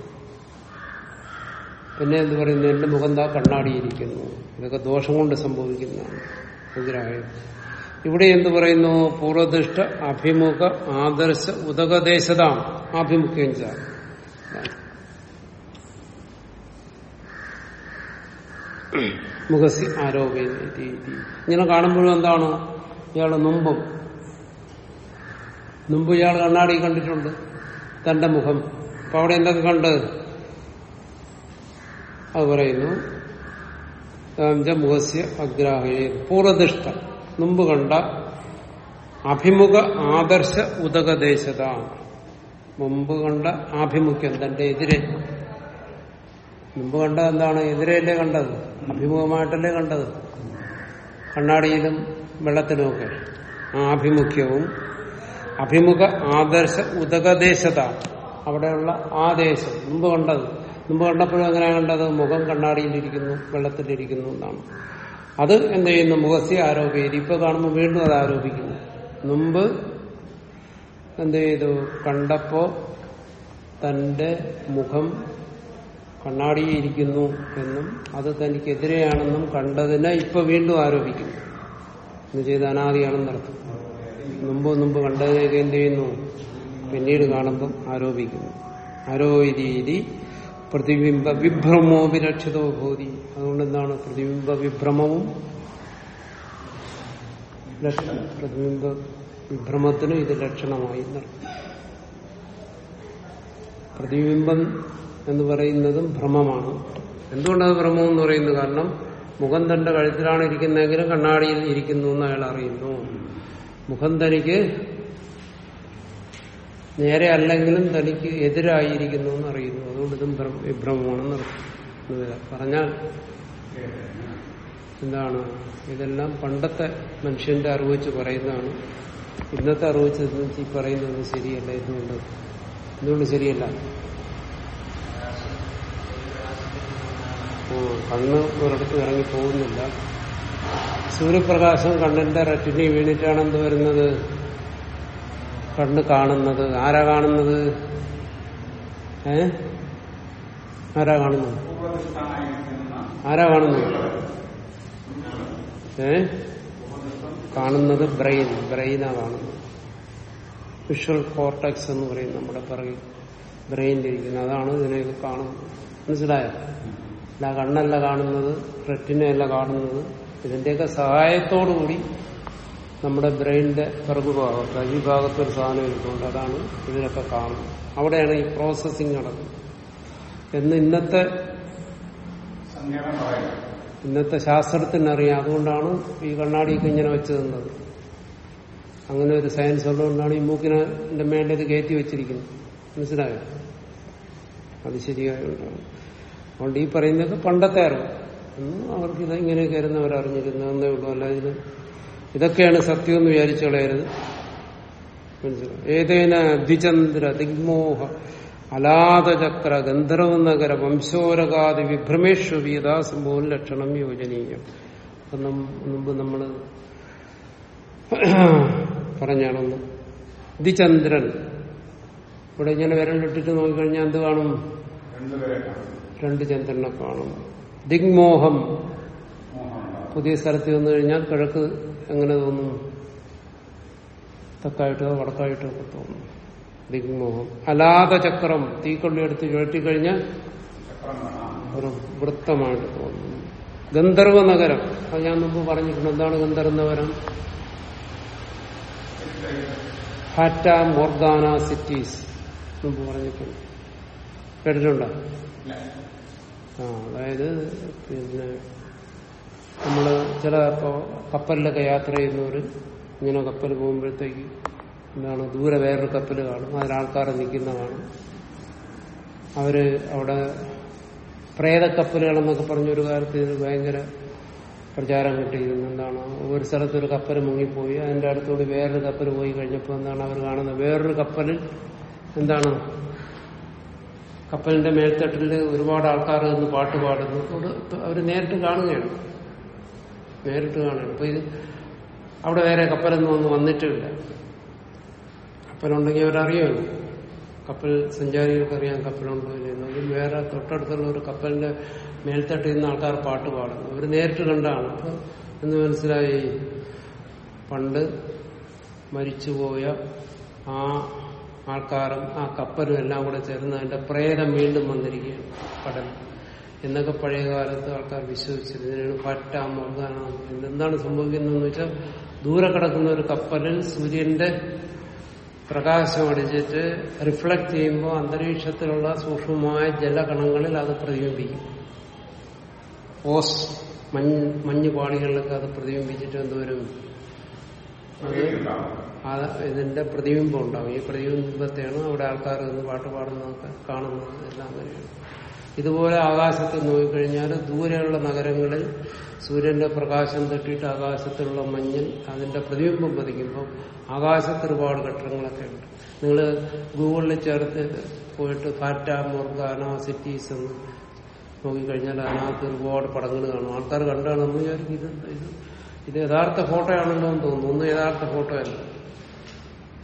S1: പിന്നെ എന്ത് പറയുന്നു എന്റെ മുഖം താ കണ്ണാടിയിരിക്കുന്നു. ഇതൊക്കെ ദോഷം കൊണ്ട് സംഭവിക്കുന്നതാണ്. വിഗ്രഹം ഇവിടെ എന്ത് പറയുന്നു? പൂർവദിഷ്ട അഭിമുഖ ആദർശ ഉദകദേശത. ആഭിമുഖ്യം മുഖസി രീതി ഇങ്ങനെ കാണുമ്പോഴും എന്താണ്? ഇയാൾ മുമ്പും. മുമ്പ് ഇയാൾ കണ്ണാടി കണ്ടിട്ടുണ്ട്. തന്റെ മുഖം. അപ്പൊ അവിടെ എന്തൊക്കെ കണ്ട്? അത് പറയുന്നു. മുഖസ്യ അഗ്രാഹയെ പൂർവദിഷ്ട മുമ്പ് കണ്ട അഭിമുഖ ആദർശ ഉദകദേശത. മുമ്പ് കണ്ട ആഭിമുഖ്യം തന്റെ എതിരെ. മുമ്പ് കണ്ടത് എന്താണ്? എതിരെയല്ലേ കണ്ടത്? അഭിമുഖമായിട്ടല്ലേ കണ്ടത്? കണ്ണാടിയിലും വെള്ളത്തിലുമൊക്കെ. ആഭിമുഖ്യവും അഭിമുഖ ആദർശ ഉദകദേശത. അവിടെയുള്ള ആ ദേശം. മുമ്പ് കണ്ടത്. മുമ്പ് കണ്ടപ്പോഴും എങ്ങനെയാണ് കണ്ടത്. മുഖം കണ്ണാടിയിലിരിക്കുന്നു വെള്ളത്തിലിരിക്കുന്നു എന്നാണ്. അത് എന്ത് ചെയ്യുന്നു? മുഖസ്യ ആരോപിക്കുന്നു. ഇപ്പൊ കാണുമ്പോൾ വീണ്ടും അത് ആരോപിക്കുന്നു. മുമ്പ് എന്ത് ചെയ്തു? കണ്ടപ്പോ തന്റെ മുഖം കണ്ണാടിയിരിക്കുന്നു എന്നും അത് തനിക്കെതിരെയാണെന്നും കണ്ടതിനെ ഇപ്പൊ വീണ്ടും ആരോപിക്കുന്നു. എന്ന് ചെയ്ത് അനാദിയാണെന്ന് നടത്തും മുമ്പ് മുമ്പ് കണ്ടതിനൊക്കെ എന്ത് ചെയ്യുന്നു? പിന്നീട് കാണുമ്പം ആരോപിക്കുന്നു. ആരോപരീതി പ്രതിബിംബ വിഭ്രമോ വിരക്ഷിതോ ഭൂതി. അതുകൊണ്ട് എന്താണ് പ്രതിബിംബ വിഭ്രമവും? ലക്ഷണം. പ്രതിബിംബ വിഭ്രമത്തിന് ഇത് ലക്ഷണമായി. പ്രതിബിംബം എന്ന് പറയുന്നതും ഭ്രമമാണ്. എന്തുകൊണ്ടത് ഭ്രമം എന്ന് പറയുന്നത് കാരണം മുഖം തന്റെ കഴുത്തിലാണ് ഇരിക്കുന്നതെങ്കിലും കണ്ണാടിയിൽ ഇരിക്കുന്നു എന്ന് അയാൾ അറിയുന്നു. മുഖം തനിക്ക് നേരെ അല്ലെങ്കിലും തനിക്ക് എതിരായിരിക്കുന്നു എന്ന് അറിയുന്നു. ഇതും ഭ്രം- വിഭ്രമമാണെന്ന്. പറഞ്ഞാൽ എന്താണ്? ഇതെല്ലാം പണ്ടത്തെ മനുഷ്യന്റെ അറിവ് വെച്ച് പറയുന്നതാണ്. ഇന്നത്തെ അറിവ് വെച്ച് ഈ പറയുന്നത് ശരിയല്ല എന്തുകൊണ്ട്? എന്തുകൊണ്ട് ശരിയല്ല? കണ്ണ് ഒരിടത്ത് ഇറങ്ങി പോകുന്നില്ല. സൂര്യപ്രകാശം കണ്ണിന്റെ റെറ്റിനി വീണിട്ടാണ് എന്ത് വരുന്നത്? കണ്ണ് കാണുന്നത്. ആരാ കാണുന്നത്? ഏ? ആരാ കാണുന്നത്? ആരാ കാണുന്നത്? ഏ? കാണുന്നത് ബ്രെയിൻ ബ്രെയിനാ കാണുന്നത് വിഷ്വൽ കോർട്ടക്സ് എന്ന് പറയും നമ്മുടെ പിറകിൽ. ബ്രെയിനിലിരിക്കുന്നത് അതാണ് ഇതിനെയൊക്കെ കാണുന്നത്. മനസ്സിലായോ? അല്ല കണ്ണല്ല കാണുന്നത് റെറ്റിനയല്ല കാണുന്നത്. ഇതിന്റെയൊക്കെ സഹായത്തോടുകൂടി നമ്മുടെ ബ്രെയിനിന്റെ പിറകുഭാഗം ഭാഗത്തൊരു സാധനം ഇരിക്കുന്നുണ്ട് അതാണ് ഇതിനൊക്കെ കാണുന്നത്. അവിടെയാണ് ഈ പ്രോസസ്സിംഗ് നടക്കുന്നത്. എന്ന് ഇന്നത്തെ ഇന്നത്തെ ശാസ്ത്രത്തിനറിയാം അതുകൊണ്ടാണ് ഈ കണ്ണാടിയൊക്കെ ഇങ്ങനെ വെച്ചു തന്നത് അങ്ങനെ ഒരു സയൻസ് ഉള്ളതുകൊണ്ടാണ് ഈ മൂക്കിനെ മേലെ ഇത് കയറ്റി വെച്ചിരിക്കുന്നത്. മനസ്സിലായോ? അത് ശരിയായതുകൊണ്ടാണ് അതുകൊണ്ട് ഈ പറയുന്നത് പണ്ടത്തെ അറിവ്. അവർക്ക് ഇത് ഇങ്ങനെയൊക്കെ ആയിരുന്നവർ അറിഞ്ഞിരുന്നതെന്നേ ഉള്ളൂ. അല്ല ഇതിന് ഇതൊക്കെയാണ് സത്യം എന്ന് വിചാരിച്ചു കളയരുത്. മനസ്സിലായി? ഏതേന ദ്വിചന്ദ്ര ദിഗ്മോഹ അലാതചക്ര ഗന്ധർവ നഗര വംശോരകാതി വിഭ്രമേഷ്വീയതാ സംഭവം ലക്ഷണം യോജനീയം. അപ്പൊ മുമ്പ് നമ്മൾ പറഞ്ഞാണെന്ന് ദിചന്ദ്രൻ ഇവിടെ ഇങ്ങനെ വിരലിട്ടിട്ട് നോക്കിക്കഴിഞ്ഞാൽ എന്ത് കാണും? രണ്ട് ചന്ദ്രനെ കാണും. ദിഗ്മോഹം. പുതിയ സ്ഥലത്ത് വന്നു കഴിഞ്ഞാൽ കിഴക്ക് എങ്ങനെ തോന്നും? തെക്കായിട്ടോ വടക്കായിട്ടോ ഒക്കെ തോന്നും. ദിഗ്മോഹം അലാത ചക്രം തീക്കൊള്ളി എടുത്ത് ചുഴറ്റിക്കഴിഞ്ഞാൽ ഒരു വൃത്തമായിട്ട് തോന്നുന്നു ഗന്ധർവ നഗരം. അത് ഞാൻ മുമ്പ് പറഞ്ഞിട്ടുണ്ട്. എന്താണ് ഗന്ധർവ നഗരം? ഹാറ്റ മോർഗാന സിറ്റീസ് മുമ്പ് പറഞ്ഞിട്ടുണ്ട്. കേട്ടിട്ടുണ്ടോ? ആ അതായത് പിന്നെ നമ്മൾ ചില കപ്പലിലൊക്കെ യാത്ര ചെയ്യുന്നവര് ഇങ്ങനെ കപ്പൽ പോകുമ്പോഴത്തേക്ക് എന്താണ് ദൂരെ വേറൊരു കപ്പൽ കാണും അതിലാൾക്കാർ നിൽക്കുന്ന കാണും അവർ അവിടെ പ്രേതക്കപ്പലുകളെന്നൊക്കെ പറഞ്ഞൊരു കാലത്ത് ഇതിന് ഭയങ്കര പ്രചാരം കിട്ടിയിരുന്നു. എന്താണ് ഒരു സ്ഥലത്തൊരു കപ്പൽ മുങ്ങിപ്പോയി അതിന്റെ അടുത്തോട് വേറൊരു കപ്പൽ പോയി കഴിഞ്ഞപ്പോൾ എന്താണ് അവർ കാണുന്നത് വേറൊരു കപ്പലിൽ എന്താണ് കപ്പലിന്റെ മേൽത്തട്ടിൽ ഒരുപാട് ആൾക്കാർ നിന്ന് പാട്ട് പാടുന്നു. അവർ നേരിട്ട് കാണുകയാണ്. നേരിട്ട് കാണുകയാണ്. അപ്പൊ ഇത് അവിടെ വേറെ കപ്പലൊന്നും ഒന്നും വന്നിട്ടില്ല. കപ്പലുണ്ടെങ്കിൽ അവരറിയാമല്ലോ. കപ്പൽ സഞ്ചാരികൾക്ക് അറിയാം കപ്പലുണ്ടോ ഇല്ലെന്നെങ്കിൽ വേറെ തൊട്ടടുത്തുള്ള ഒരു കപ്പലിന്റെ മേൽത്തട്ടിൽ നിന്ന് ആൾക്കാർ പാട്ട് പാടുന്നു. അവർ നേരിട്ട് കണ്ടാണ്. അപ്പൊ എന്ന് മനസ്സിലായി. പണ്ട് മരിച്ചുപോയ ആ ആൾക്കാരും ആ കപ്പലും എല്ലാം കൂടെ ചേർന്ന് അതിന്റെ പ്രേതം വീണ്ടും വന്നിരിക്കുകയാണ് കടൽ എന്നൊക്കെ പഴയ കാലത്ത് ആൾക്കാർ വിശ്വസിച്ചിരുന്നു. പറ്റ മർദ്ദാനം എന്താണ് സംഭവിക്കുന്നതെന്ന് വെച്ചാൽ ദൂരെ കിടക്കുന്ന ഒരു കപ്പലിൽ സൂര്യന്റെ പ്രകാശം അടിച്ചിട്ട് റിഫ്ലക്ട് ചെയ്യുമ്പോൾ അന്തരീക്ഷത്തിലുള്ള സൂക്ഷ്മമായ ജലകണങ്ങളിൽ അത് പ്രതിബിംബിക്കും. ഓസ് മഞ്ഞ് മഞ്ഞ് പാളികളിലൊക്കെ അത് പ്രതിബിംബിച്ചിട്ട് എന്തോരും അത് ഇതിന്റെ പ്രതിബിംബം ഉണ്ടാവും. ഈ പ്രതിബിംബത്തെയാണ് അവിടെ ആൾക്കാർ പാട്ട് പാടുന്നതൊക്കെ കാണുന്നത്. എല്ലാം അങ്ങനെയാണ് ഇതുപോലെ ആകാശത്ത് നോക്കിക്കഴിഞ്ഞാൽ ദൂരെയുള്ള നഗരങ്ങളിൽ സൂര്യന്റെ പ്രകാശം തട്ടിയിട്ട് ആകാശത്തിലുള്ള മഞ്ഞിൽ അതിന്റെ പ്രതിബിംബം പതിക്കുമ്പോൾ ആകാശത്ത് ഒരുപാട് കെട്ടിടങ്ങളൊക്കെ ഉണ്ട്. നിങ്ങൾ ഗൂഗിളിൽ ചേർത്ത് പോയിട്ട് ഫാറ്റ മൊർഗാന സിറ്റീസ് എന്ന് നോക്കിക്കഴിഞ്ഞാൽ അതിനകത്ത് ഒരുപാട് പടങ്ങൾ കാണും. ആൾക്കാർ കണ്ടാണ് നമ്മൾ വിചാരിക്കും ഇത് ഇത് ഇത് യഥാർത്ഥ ഫോട്ടോ ആണല്ലോ എന്ന് തോന്നുന്നു. ഒന്നും യഥാർത്ഥ ഫോട്ടോയല്ല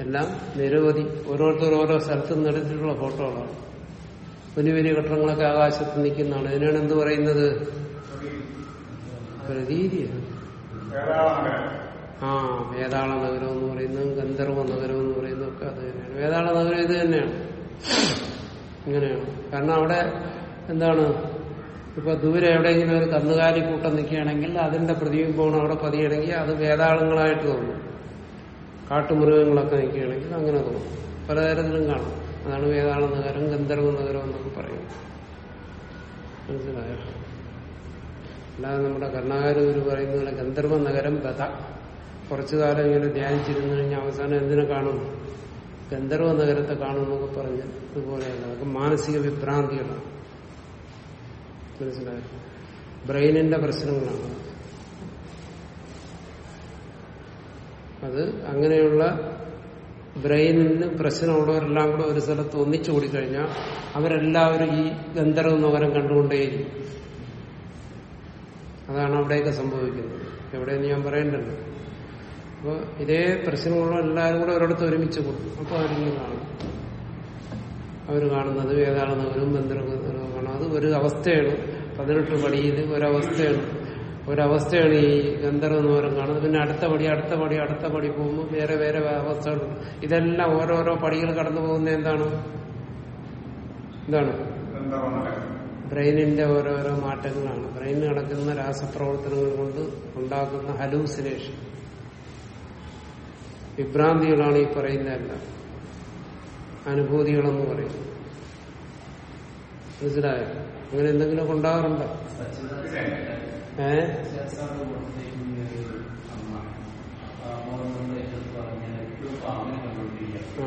S1: എല്ലാം നിരവധി. ഓരോരുത്തർ ഓരോ സ്ഥലത്ത് എടുത്തിട്ടുള്ള ഫോട്ടോകളാണ്. വലിയ വലിയ കെട്ടിടങ്ങളൊക്കെ ആകാശത്ത് നിൽക്കുന്നതാണ്. അതിനാണ് എന്ത് പറയുന്നത്? ആ വേതാള നഗരം എന്ന് പറയുന്നതും ഗന്ധർവ നഗരം എന്ന് പറയുന്നതും ഒക്കെ അത് തന്നെയാണ്. വേതാള നഗരം ഇത് തന്നെയാണ്. ഇങ്ങനെയാണ്. കാരണം അവിടെ എന്താണ്? ഇപ്പൊ ദൂരെ എവിടെയെങ്കിലും ഒരു കന്നുകാലി കൂട്ടം നിൽക്കുകയാണെങ്കിൽ അതിന്റെ പ്രതിബിംബമാണ് അവിടെ പതിയണമെങ്കിൽ അത് വേതാളങ്ങളായിട്ട് തോന്നും. കാട്ടുമൃഗങ്ങളൊക്കെ നിൽക്കുകയാണെങ്കിൽ അങ്ങനെ തോന്നും. പലതരത്തിലും കാണും. അതാണ് വേതാള നഗരം? ഗന്ധർവ നഗരം എന്നൊക്കെ പറയുന്നത് മനസ്സിലായോ? അല്ലാതെ നമ്മുടെ കർണാകരൂര് പറയുന്ന ഗന്ധർവ നഗരം കഥ കുറച്ചു കാലം ഇങ്ങനെ ധ്യാനിച്ചിരുന്നു കഴിഞ്ഞാൽ അവസാനം എന്തിനെ കാണും ഗന്ധർവ നഗരത്തെ കാണുമെന്നൊക്കെ പറഞ്ഞ് ഇതുപോലെയല്ല അതൊക്കെ മാനസിക വിഭ്രാന്തികളാണ്. മനസ്സിലായോ? ബ്രെയിനിന്റെ പ്രശ്നങ്ങളാണ്. അത് അങ്ങനെയുള്ള ബ്രെയിനിന് പ്രശ്നമുള്ളവരെല്ലാം കൂടെ ഒരു സ്ഥലത്ത് ഒന്നിച്ചു കൂടിക്കഴിഞ്ഞാൽ അവരെല്ലാവരും ഈ ഗന്ധർവ നഗരം കണ്ടുകൊണ്ടേയിരിക്കും. അതാണ് അവിടെയൊക്കെ സംഭവിക്കുന്നത്. എവിടെയെന്ന് ഞാൻ പറയേണ്ടത് അപ്പോൾ ഇതേ പ്രശ്നമുള്ള എല്ലാവരും കൂടെ ഒരിടത്ത് ഒരുമിച്ച് കൊടുക്കും അപ്പോൾ അവരിങ്ങനെ കാണും. അവർ കാണുന്നത് വേതാള നഗരവും ബന്ധനഗരവും കാണും. അത് ഒരു അവസ്ഥയാണ്. പതിനെട്ട് പടിയിൽ ഒരവസ്ഥയാണ്. ഒരവസ്ഥയാണ് ഈ ഗന്ധർവ നോരം കാണുന്നത് പിന്നെ അടുത്ത പടി അടുത്ത പടി അടുത്ത പടി പോകുമ്പോൾ വേറെ വേറെ അവസ്ഥകൾ. ഇതെല്ലാം ഓരോരോ പടികൾ കടന്നു പോകുന്ന എന്താണ്? എന്താണ്? ബ്രെയിനിന്റെ ഓരോരോ മാറ്റങ്ങളാണ്. ബ്രെയിനിൽ നടക്കുന്ന രാസപ്രവർത്തനങ്ങൾ കൊണ്ട് ഉണ്ടാക്കുന്ന ഹലൂസിനേഷൻ വിഭ്രാന്തികളാണ് ഈ പറയുന്നതെല്ലാം. അനുഭൂതികളെന്ന് പറയും മനസ്സിലായോ? അങ്ങനെ എന്തെങ്കിലുമൊക്കെ ഉണ്ടാകാറുണ്ടോ?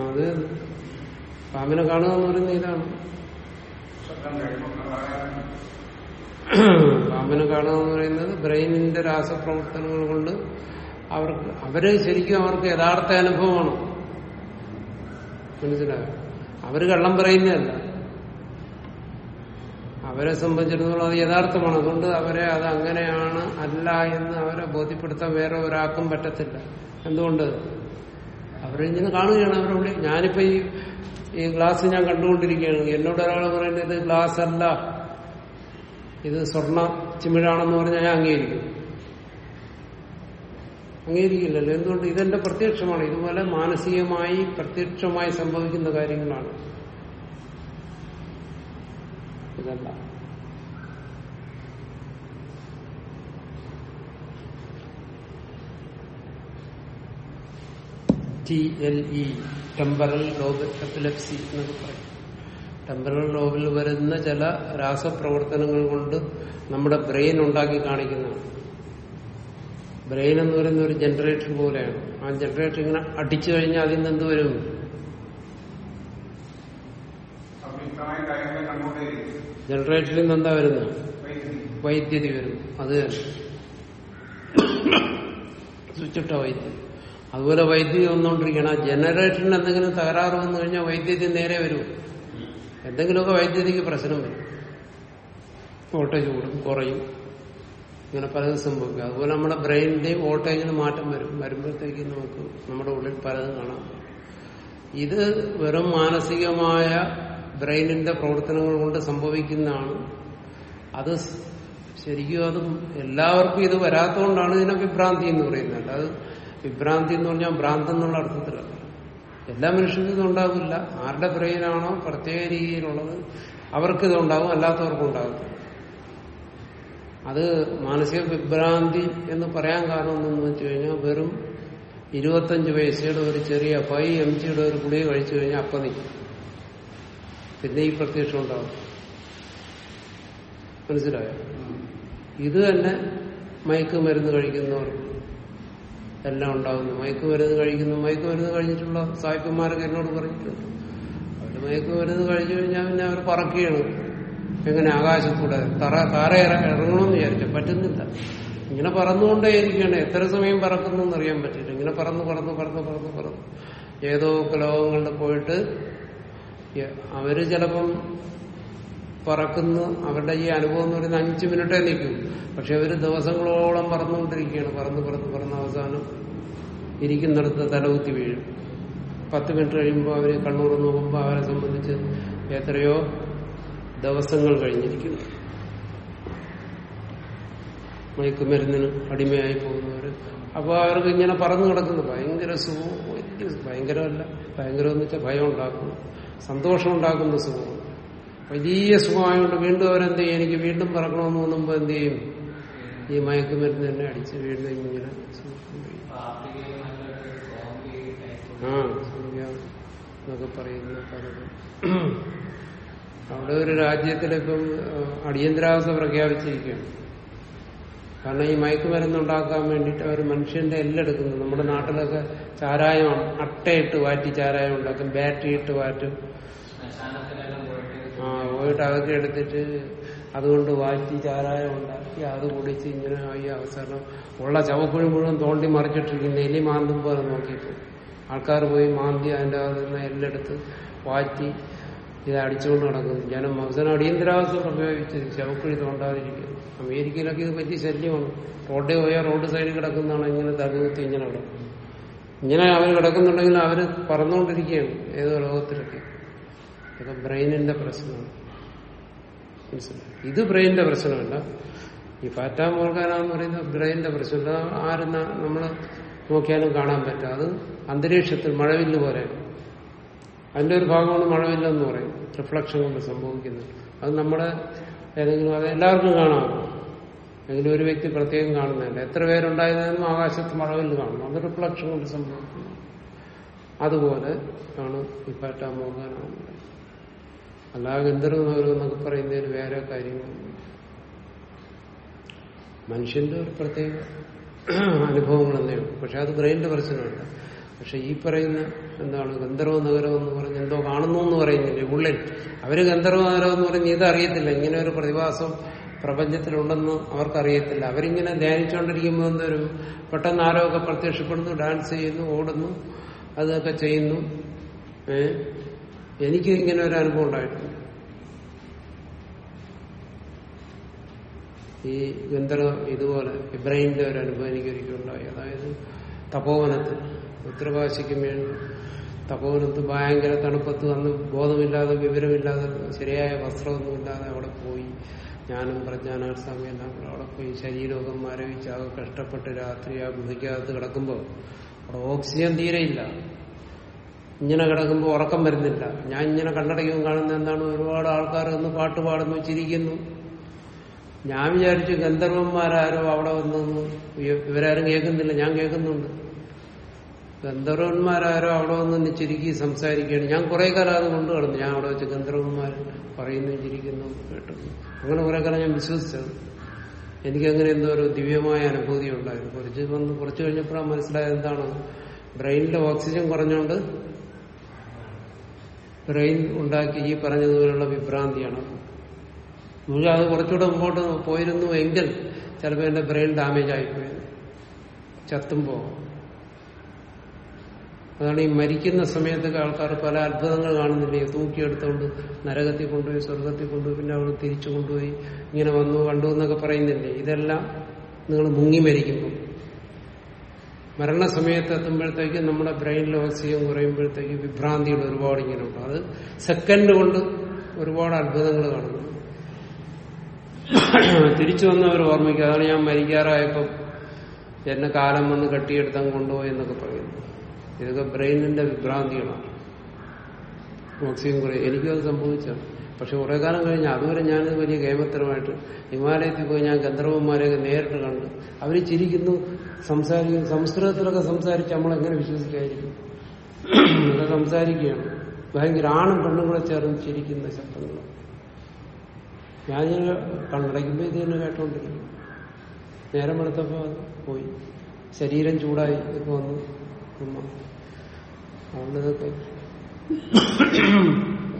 S1: അത് പാമ്പിനെ കാണുക എന്ന് പറയുന്ന ഇതാണ്. പാമ്പിനെ കാണുക എന്ന് പറയുന്നത് ബ്രെയിനിന്റെ രാസപ്രവർത്തനങ്ങൾ കൊണ്ട് അവർക്ക് അവർ ശരിക്കും അവർക്ക് യഥാർത്ഥ അനുഭവമാണ്. മനസ്സിലായോ? അവർ കള്ളം പറയുന്നതല്ല. അവരെ സംബന്ധിച്ചിടത്തോളം അത് യഥാർത്ഥമാണ്. അതുകൊണ്ട് അവരെ അത് അങ്ങനെയാണ് അല്ല എന്ന് അവരെ ബോധ്യപ്പെടുത്താൻ വേറെ ഒരാൾക്കും പറ്റത്തില്ല. എന്തുകൊണ്ട്? അവരിങ്ങനെ കാണുകയാണ് അവരുടെ ഞാനിപ്പോ ഈ ഈ ഗ്ലാസ് ഞാൻ കണ്ടുകൊണ്ടിരിക്കുകയാണ്. എന്നോട് ഒരാൾ പറയുന്നത് ഇത് ഗ്ലാസ് അല്ല. ഇത് സ്വർണ ചിമിഴാണെന്ന് പറഞ്ഞാൽ ഞാൻ അംഗീകരിക്കും അംഗീകരിക്കില്ലല്ലോ. എന്തുകൊണ്ട്? ഇതെന്റെ പ്രത്യക്ഷമാണ്. ഇതുപോലെ മാനസികമായി പ്രത്യക്ഷമായി സംഭവിക്കുന്ന കാര്യങ്ങളാണ്. ഇതല്ല. T L E temporal lobe epilepsy എന്നൊക്കെ പറയും. ടെമ്പറൽ ലോബിൽ വരുന്ന ചില രാസപ്രവർത്തനങ്ങൾ കൊണ്ട് നമ്മുടെ ബ്രെയിൻ ഉണ്ടാക്കി കാണിക്കുന്നതാണ്. ബ്രെയിൻ എന്ന് പറയുന്ന ഒരു ജനറേറ്റർ പോലെയാണ്. ആ ജനറേറ്റർ ഇങ്ങനെ അടിച്ചു കഴിഞ്ഞാൽ അതിൽ നിന്ന് എന്ത് വരും
S2: അഭിപ്രായ കാര്യങ്ങൾ കണ്ടുകൊണ്ടേയിരിക്കും
S1: ജനറേറ്ററിൽ നിന്ന് എന്താ വരുന്നത്?
S2: വൈദ്യുതി
S1: വരും. അത് സ്വിച്ചിട്ട വൈദ്യുതി. അതുപോലെ വൈദ്യുതി വന്നുകൊണ്ടിരിക്കണം ജനറേറ്ററിന് എന്തെങ്കിലും തകരാറ് വന്നു കഴിഞ്ഞാൽ വൈദ്യുതി നേരെ വരും. എന്തെങ്കിലുമൊക്കെ വൈദ്യുതിക്ക് പ്രശ്നം വരും. വോൾട്ടേജ് കൂടും കുറയും. ഇങ്ങനെ പലതും സംഭവിക്കും. അതുപോലെ നമ്മുടെ ബ്രെയിനിന്റെയും വോൾട്ടേജിന് മാറ്റം വരും. വരുമ്പോഴത്തേക്ക് നമുക്ക് നമ്മുടെ ഉള്ളിൽ പലതും പറ്റും. ഇത് വെറും മാനസികമായ ബ്രെയിനിന്റെ പ്രവർത്തനങ്ങൾ കൊണ്ട് സംഭവിക്കുന്നതാണ്. അത് ശരിക്കും അത് എല്ലാവർക്കും ഇത് വരാത്തതുകൊണ്ടാണ് ഇതിനെ വിഭ്രാന്തി എന്ന് പറയുന്നത്. അത് വിഭ്രാന്തി എന്ന് പറഞ്ഞാൽ ഭ്രാന്ത് എന്നുള്ള അർത്ഥത്തിലല്ല. എല്ലാ മനുഷ്യർക്കും ഇതുണ്ടാകില്ല ആരുടെ ബ്രെയിനാണോ പ്രത്യേക രീതിയിലുള്ളത് അവർക്ക് ഇത് ഉണ്ടാകും അല്ലാത്തവർക്കും ഉണ്ടാകും അത് മാനസിക വിഭ്രാന്തി എന്ന് പറയാൻ കാരണം എന്തെന്ന് വെച്ച് കഴിഞ്ഞാൽ വെറും ഇരുപത്തഞ്ച് വയസ്സുകളുടെ ഒരു ചെറിയ ഫൈവ് എം ജിയുടെ ഒരു ഗുളിക കഴിച്ചു കഴിഞ്ഞാൽ അപ്പം നിൽക്കും. പിന്നെ ഈ പ്രത്യക്ഷം ഉണ്ടാവും. മനസ്സിലായോ? ഇത് തന്നെ മയക്കുമരുന്ന് കഴിക്കുന്നവർക്ക് എല്ലാം ഉണ്ടാകുന്നു മയക്കുമരുന്ന് കഴിക്കുന്നു. മയക്കുമരുന്ന് കഴിഞ്ഞിട്ടുള്ള സായിപ്പന്മാരൊക്കെ എന്നോട് പറഞ്ഞിട്ടുണ്ട്. അവർ മയക്കുമരുന്ന് കഴിച്ചു കഴിഞ്ഞാൽ പിന്നെ അവർ പറക്കുകയാണ്. എങ്ങനെ ആകാശത്തൂടെ തറ താര ഇറങ്ങണമെന്ന് വിചാരിച്ചു. പറ്റുന്നില്ല. ഇങ്ങനെ പറന്നുകൊണ്ടേ ഇരിക്കുകയാണ് എത്ര സമയം പറക്കുന്നു എന്നറിയാൻ പറ്റില്ല. ഇങ്ങനെ പറന്ന് പറന്ന് പറന്ന് പറന്ന് പറന്ന്. ഏതോ ഒക്കെ ലോകങ്ങളിൽ പോയിട്ട് അവർ ചിലപ്പം പറക്കുന്നു അവരുടെ ഈ അനുഭവം എന്ന് പറയുന്നത് അഞ്ചു മിനിറ്റേ നിൽക്കും പക്ഷെ അവർ ദിവസങ്ങളോളം പറന്നുകൊണ്ടിരിക്കുകയാണ്. പറന്ന് പറന്ന് പറന്ന് അവസാനം ഇരിക്കുന്നിടത്ത് തലകുത്തി വീഴും. പത്ത് മിനിറ്റ് കഴിയുമ്പോൾ അവർ കണ്ണൂർ നോക്കുമ്പോൾ അവരെ സംബന്ധിച്ച് എത്രയോ ദിവസങ്ങൾ കഴിഞ്ഞിരിക്കുന്നു. മയക്കുമരുന്നിന് അടിമയായി പോകുന്നവര്. അപ്പോൾ അവർക്ക് ഇങ്ങനെ പറന്നു കിടക്കുന്നു. ഭയങ്കര സുഖം. ഭയങ്കരമല്ല. ഭയങ്കരം എന്ന് വെച്ചാൽ ഭയം ഉണ്ടാക്കുന്നു. സന്തോഷം ഉണ്ടാക്കുന്ന സുഖം. വലിയ സുഖമായതുകൊണ്ട് വീണ്ടും അവരെന്ത് ചെയ്യും എനിക്ക് വീണ്ടും പറക്കണമെന്ന് തോന്നുമ്പോൾ എന്ത് ചെയ്യും? ഈ മയക്കുമരുന്ന് തന്നെ അടിച്ച് വീണ്ടും ഇങ്ങനെ എന്നൊക്കെ പറയുന്ന പലതും അവിടെ ഒരു രാജ്യത്തിലിപ്പം അടിയന്തരാവസ്ഥ പ്രഖ്യാപിച്ചിരിക്കുകയാണ്. കാരണം ഈ മയക്കുമരുന്ന് ഉണ്ടാക്കാൻ വേണ്ടിയിട്ട് അവർ മനുഷ്യന്റെ എല്ലെടുക്കുന്നു നമ്മുടെ നാട്ടിലൊക്കെ ചാരായം അട്ടയിട്ട് വാറ്റി ചാരായം ഉണ്ടാക്കും ബാറ്ററി ഇട്ട് വാറ്റും. ആ പോയിട്ട് അതൊക്കെ എടുത്തിട്ട് അതുകൊണ്ട് വാറ്റി ചാരായം ഉണ്ടാക്കി അത് കുടിച്ച് ഇങ്ങനെ ഈ അവസരം ഉള്ള ചവക്കുഴി മുഴുവൻ തോണ്ടി മറിച്ചിട്ടിരിക്കുന്ന. എലി മാന്തും പോലെ നോക്കിയിട്ട്. ആൾക്കാർ പോയി മാന്തി അതിന്റെ അകത്തുനിന്ന് എല്ലെടുത്ത് വാറ്റി ഇത് അടിച്ചുകൊണ്ട് നടക്കുന്നു. ജനം അവസാനം അടിയന്തരാവസ്ഥ ഉപയോഗിച്ച് ചവക്കുഴി തോണ്ടാതിരിക്കുന്നു അമേരിക്കയിലൊക്കെ ഇത് വലിയ ശല്യമാണ്. റോഡിൽ പോയാൽ റോഡ് സൈഡിൽ കിടക്കുന്നതാണ് ഇങ്ങനെ തലകുത്തി ഇങ്ങനെ കിടക്കും ഇങ്ങനെ അവർ കിടക്കുന്നുണ്ടെങ്കിൽ അവർ പറന്നുകൊണ്ടിരിക്കുകയാണ് ഏത് ലോകത്തിലൊക്കെ. ഇതൊക്കെ ബ്രെയിനിന്റെ പ്രശ്നമാണ്. മനസ്സിലായി? ഇത് ബ്രെയിനിന്റെ പ്രശ്നമല്ല. ഈ പാറ്റാ മോർഗാനെന്ന് പറയുന്നത് ബ്രെയിനിന്റെ പ്രശ്നമല്ല. ആരും നമ്മൾ നോക്കിയാലും കാണാൻ പറ്റും. അത് അന്തരീക്ഷത്തിൽ മഴവില്ല് പോലെ. അതിന്റെ ഒരു ഭാഗമാണ് മഴവില്ലെന്ന് പറയും. റിഫ്ലക്ഷൻ കൊണ്ട് സംഭവിക്കുന്നത്. അത് നമ്മുടെ ഏതെങ്കിലും അത് എല്ലാവർക്കും കാണാം. എങ്കിലും ഒരു വ്യക്തി പ്രത്യേകം കാണുന്നതല്ല. എത്ര പേരുണ്ടായതെന്നും ആകാശത്ത് മഴവിൽ കാണും അത് റിഫ്ലക്ഷൻ കൊണ്ട് സംഭവിക്കുന്നു. അതുപോലെ ആണ് ഈ പാറ്റാ മോർഗാനാണെന്ന് അല്ലാതെ ഗന്ധർവ നഗരം എന്നൊക്കെ പറയുന്നതിന് വേറെ കാര്യങ്ങളൊന്നും മനുഷ്യന്റെ ഒരു പ്രത്യേക അനുഭവങ്ങൾ തന്നെയാണ് പക്ഷെ അത് ബ്രെയിനിന്റെ പ്രശ്നമല്ല. പക്ഷെ ഈ പറയുന്ന എന്താണ് ഗന്ധർവ നഗരം എന്ന് പറഞ്ഞ് എന്തോ കാണുന്നു എന്ന് പറയുന്നില്ലേ ഉള്ളിൽ. അവർ ഗന്ധർവ നഗരം എന്ന് പറഞ്ഞ് ഇത് അറിയത്തില്ല. ഇങ്ങനെ ഒരു പ്രതിഭാസം പ്രപഞ്ചത്തിലുണ്ടെന്ന് അവർക്കറിയത്തില്ല. അവരിങ്ങനെ ധ്യാനിച്ചുകൊണ്ടിരിക്കുമ്പോൾ എന്തോരും പെട്ടെന്ന് ആരോഗ്യം പ്രത്യക്ഷപ്പെടുന്നു ഡാൻസ് ചെയ്യുന്നു ഓടുന്നു അതൊക്കെ ചെയ്യുന്നു. എനിക്ക് ഇങ്ങനെ ഒരു അനുഭവം ഉണ്ടായിട്ടുണ്ട്. ഈ ഗന്ധർവ ഇതുപോലെ ഇബ്രാഹിമിന്റെ ഒരു അനുഭവം എനിക്ക് ഒരിക്കലും ഉണ്ടായി. അതായത് തപോവനത്തിൽ ഉത്തരവാശിക്കും വേണ്ടി തപോവനത്ത് ഭയങ്കര തണുപ്പത്ത് വന്ന് ബോധമില്ലാതെ വിവരമില്ലാതെ ശരിയായ വസ്ത്രമൊന്നുമില്ലാതെ അവിടെ പോയി. ഞാനും പ്രജ്ഞാനാർ സ്വാമി എല്ലാം കൂടെ അവിടെ പോയി ശരീരമൊക്കെ മരവിച്ച് ആകെ കഷ്ടപ്പെട്ട് രാത്രി ആ ഗുഹയ്ക്കകത്ത് കിടക്കുമ്പോൾ അവിടെ ഓക്സിജൻ തീരെയില്ല ഇങ്ങനെ കിടക്കുമ്പോൾ ഉറക്കം വരുന്നില്ല. ഞാൻ ഇങ്ങനെ കണ്ണടയ്ക്കും കാണുന്ന എന്താണ്? ഒരുപാട് ആൾക്കാർ ഒന്ന് പാട്ട് പാടുന്നു ചിരിക്കുന്നു. ഞാൻ വിചാരിച്ചു ഗന്ധർവന്മാരാരോ അവിടെ വന്നു ഇവരാരും കേൾക്കുന്നില്ല. ഞാൻ കേൾക്കുന്നുണ്ട്. ഗന്ധർവന്മാരാരോ അവിടെ വന്ന് ചിരിക്കി സംസാരിക്കുകയാണ്. ഞാൻ കുറെ കാലം അത് കൊണ്ടു കിടന്നു ഞാൻ അവിടെ വെച്ച് ഗന്ധർവന്മാർ പറയുന്നു ചിരിക്കുന്നു കേട്ടു അങ്ങനെ കുറെ കാലം ഞാൻ വിശ്വസിച്ചത്. എനിക്കങ്ങനെ എന്തോ ഒരു ദിവ്യമായ അനുഭൂതി ഉണ്ടായിരുന്നു. കുറച്ച് വന്ന് കുറച്ച് കഴിഞ്ഞപ്പോഴാണ് മനസ്സിലായത് എന്താണ്? ബ്രെയിനിലെ ഓക്സിജൻ കുറഞ്ഞുകൊണ്ട് ബ്രെയിൻ ഉണ്ടാക്കി ഈ പറഞ്ഞതുപോലുള്ള വിഭ്രാന്തിയാണ്. നമുക്ക് അത് കുറച്ചുകൂടെ മുമ്പോട്ട് പോയിരുന്നു എങ്കിൽ ചിലപ്പോൾ എന്റെ ബ്രെയിൻ ഡാമേജ് ആയിപ്പോയി. ചത്തുമ്പോ അതാണ് ഈ മരിക്കുന്ന സമയത്തൊക്കെ ആൾക്കാർ പല അത്ഭുതങ്ങൾ കാണുന്നില്ലേ? തൂക്കിയെടുത്തുകൊണ്ട് നരകത്തിൽ കൊണ്ടുപോയി സ്വർഗത്തിൽ കൊണ്ടുപോയി പിന്നെ അവിടെ തിരിച്ചു കൊണ്ടുപോയി ഇങ്ങനെ വന്നു കണ്ടു എന്നൊക്കെ പറയുന്നില്ലേ? ഇതെല്ലാം നിങ്ങൾ മുങ്ങി മരിക്കുമ്പോൾ മരണസമയത്ത് എത്തുമ്പോഴത്തേക്ക് നമ്മുടെ ബ്രെയിൻ ഓക്സിജൻ കുറയുമ്പോഴത്തേക്ക് വിഭ്രാന്തികൾ ഒരുപാട് ഇങ്ങനെ ഉണ്ട്. അത് സെക്കൻഡ് കൊണ്ട് ഒരുപാട് അത്ഭുതങ്ങൾ കാണുന്നു. തിരിച്ചു വന്നവർ ഓർമ്മിക്കുക അതാണ് ഞാൻ മരിക്കാറായപ്പം എന്നെ കാലം വന്ന് കെട്ടിയെടുത്തം കൊണ്ടുപോയി എന്നൊക്കെ പറയുന്നു. ഇതൊക്കെ ബ്രെയിനിന്റെ വിഭ്രാന്തികളാണ്. ഓക്സിജൻ കുറേ എനിക്കും അത് സംഭവിച്ചാണ് പക്ഷെ കുറെ കാലം കഴിഞ്ഞ് അതുവരെ ഞാൻ വലിയ കേമത്തരമായിട്ട് ഹിമാലയത്തിൽ പോയി ഞാൻ ഗന്ധർവന്മാരെയൊക്കെ നേരിട്ട് കണ്ട് അവർ ചിരിക്കുന്നു സംസാരിക്കുന്നു സംസ്കൃതത്തിലൊക്കെ സംസാരിച്ച് നമ്മളെങ്ങനെ വിശ്വസിക്കായിരിക്കും അതൊക്കെ സംസാരിക്കുകയാണ്. ഭയങ്കര ആണും പെണ്ണും കൂടെ ചേർന്ന് ചിരിക്കുന്ന ശബ്ദങ്ങൾ ഞാനിങ്ങനെ കണ്ണടയ്ക്കുമ്പോൾ ഇത് തന്നെ കേട്ടോണ്ടിരിക്കും നേരം എടുത്തപ്പോൾ പോയി. ശരീരം ചൂടായി. ഇതൊക്കെ വന്നു അതുകൊണ്ട് ഇതൊക്കെ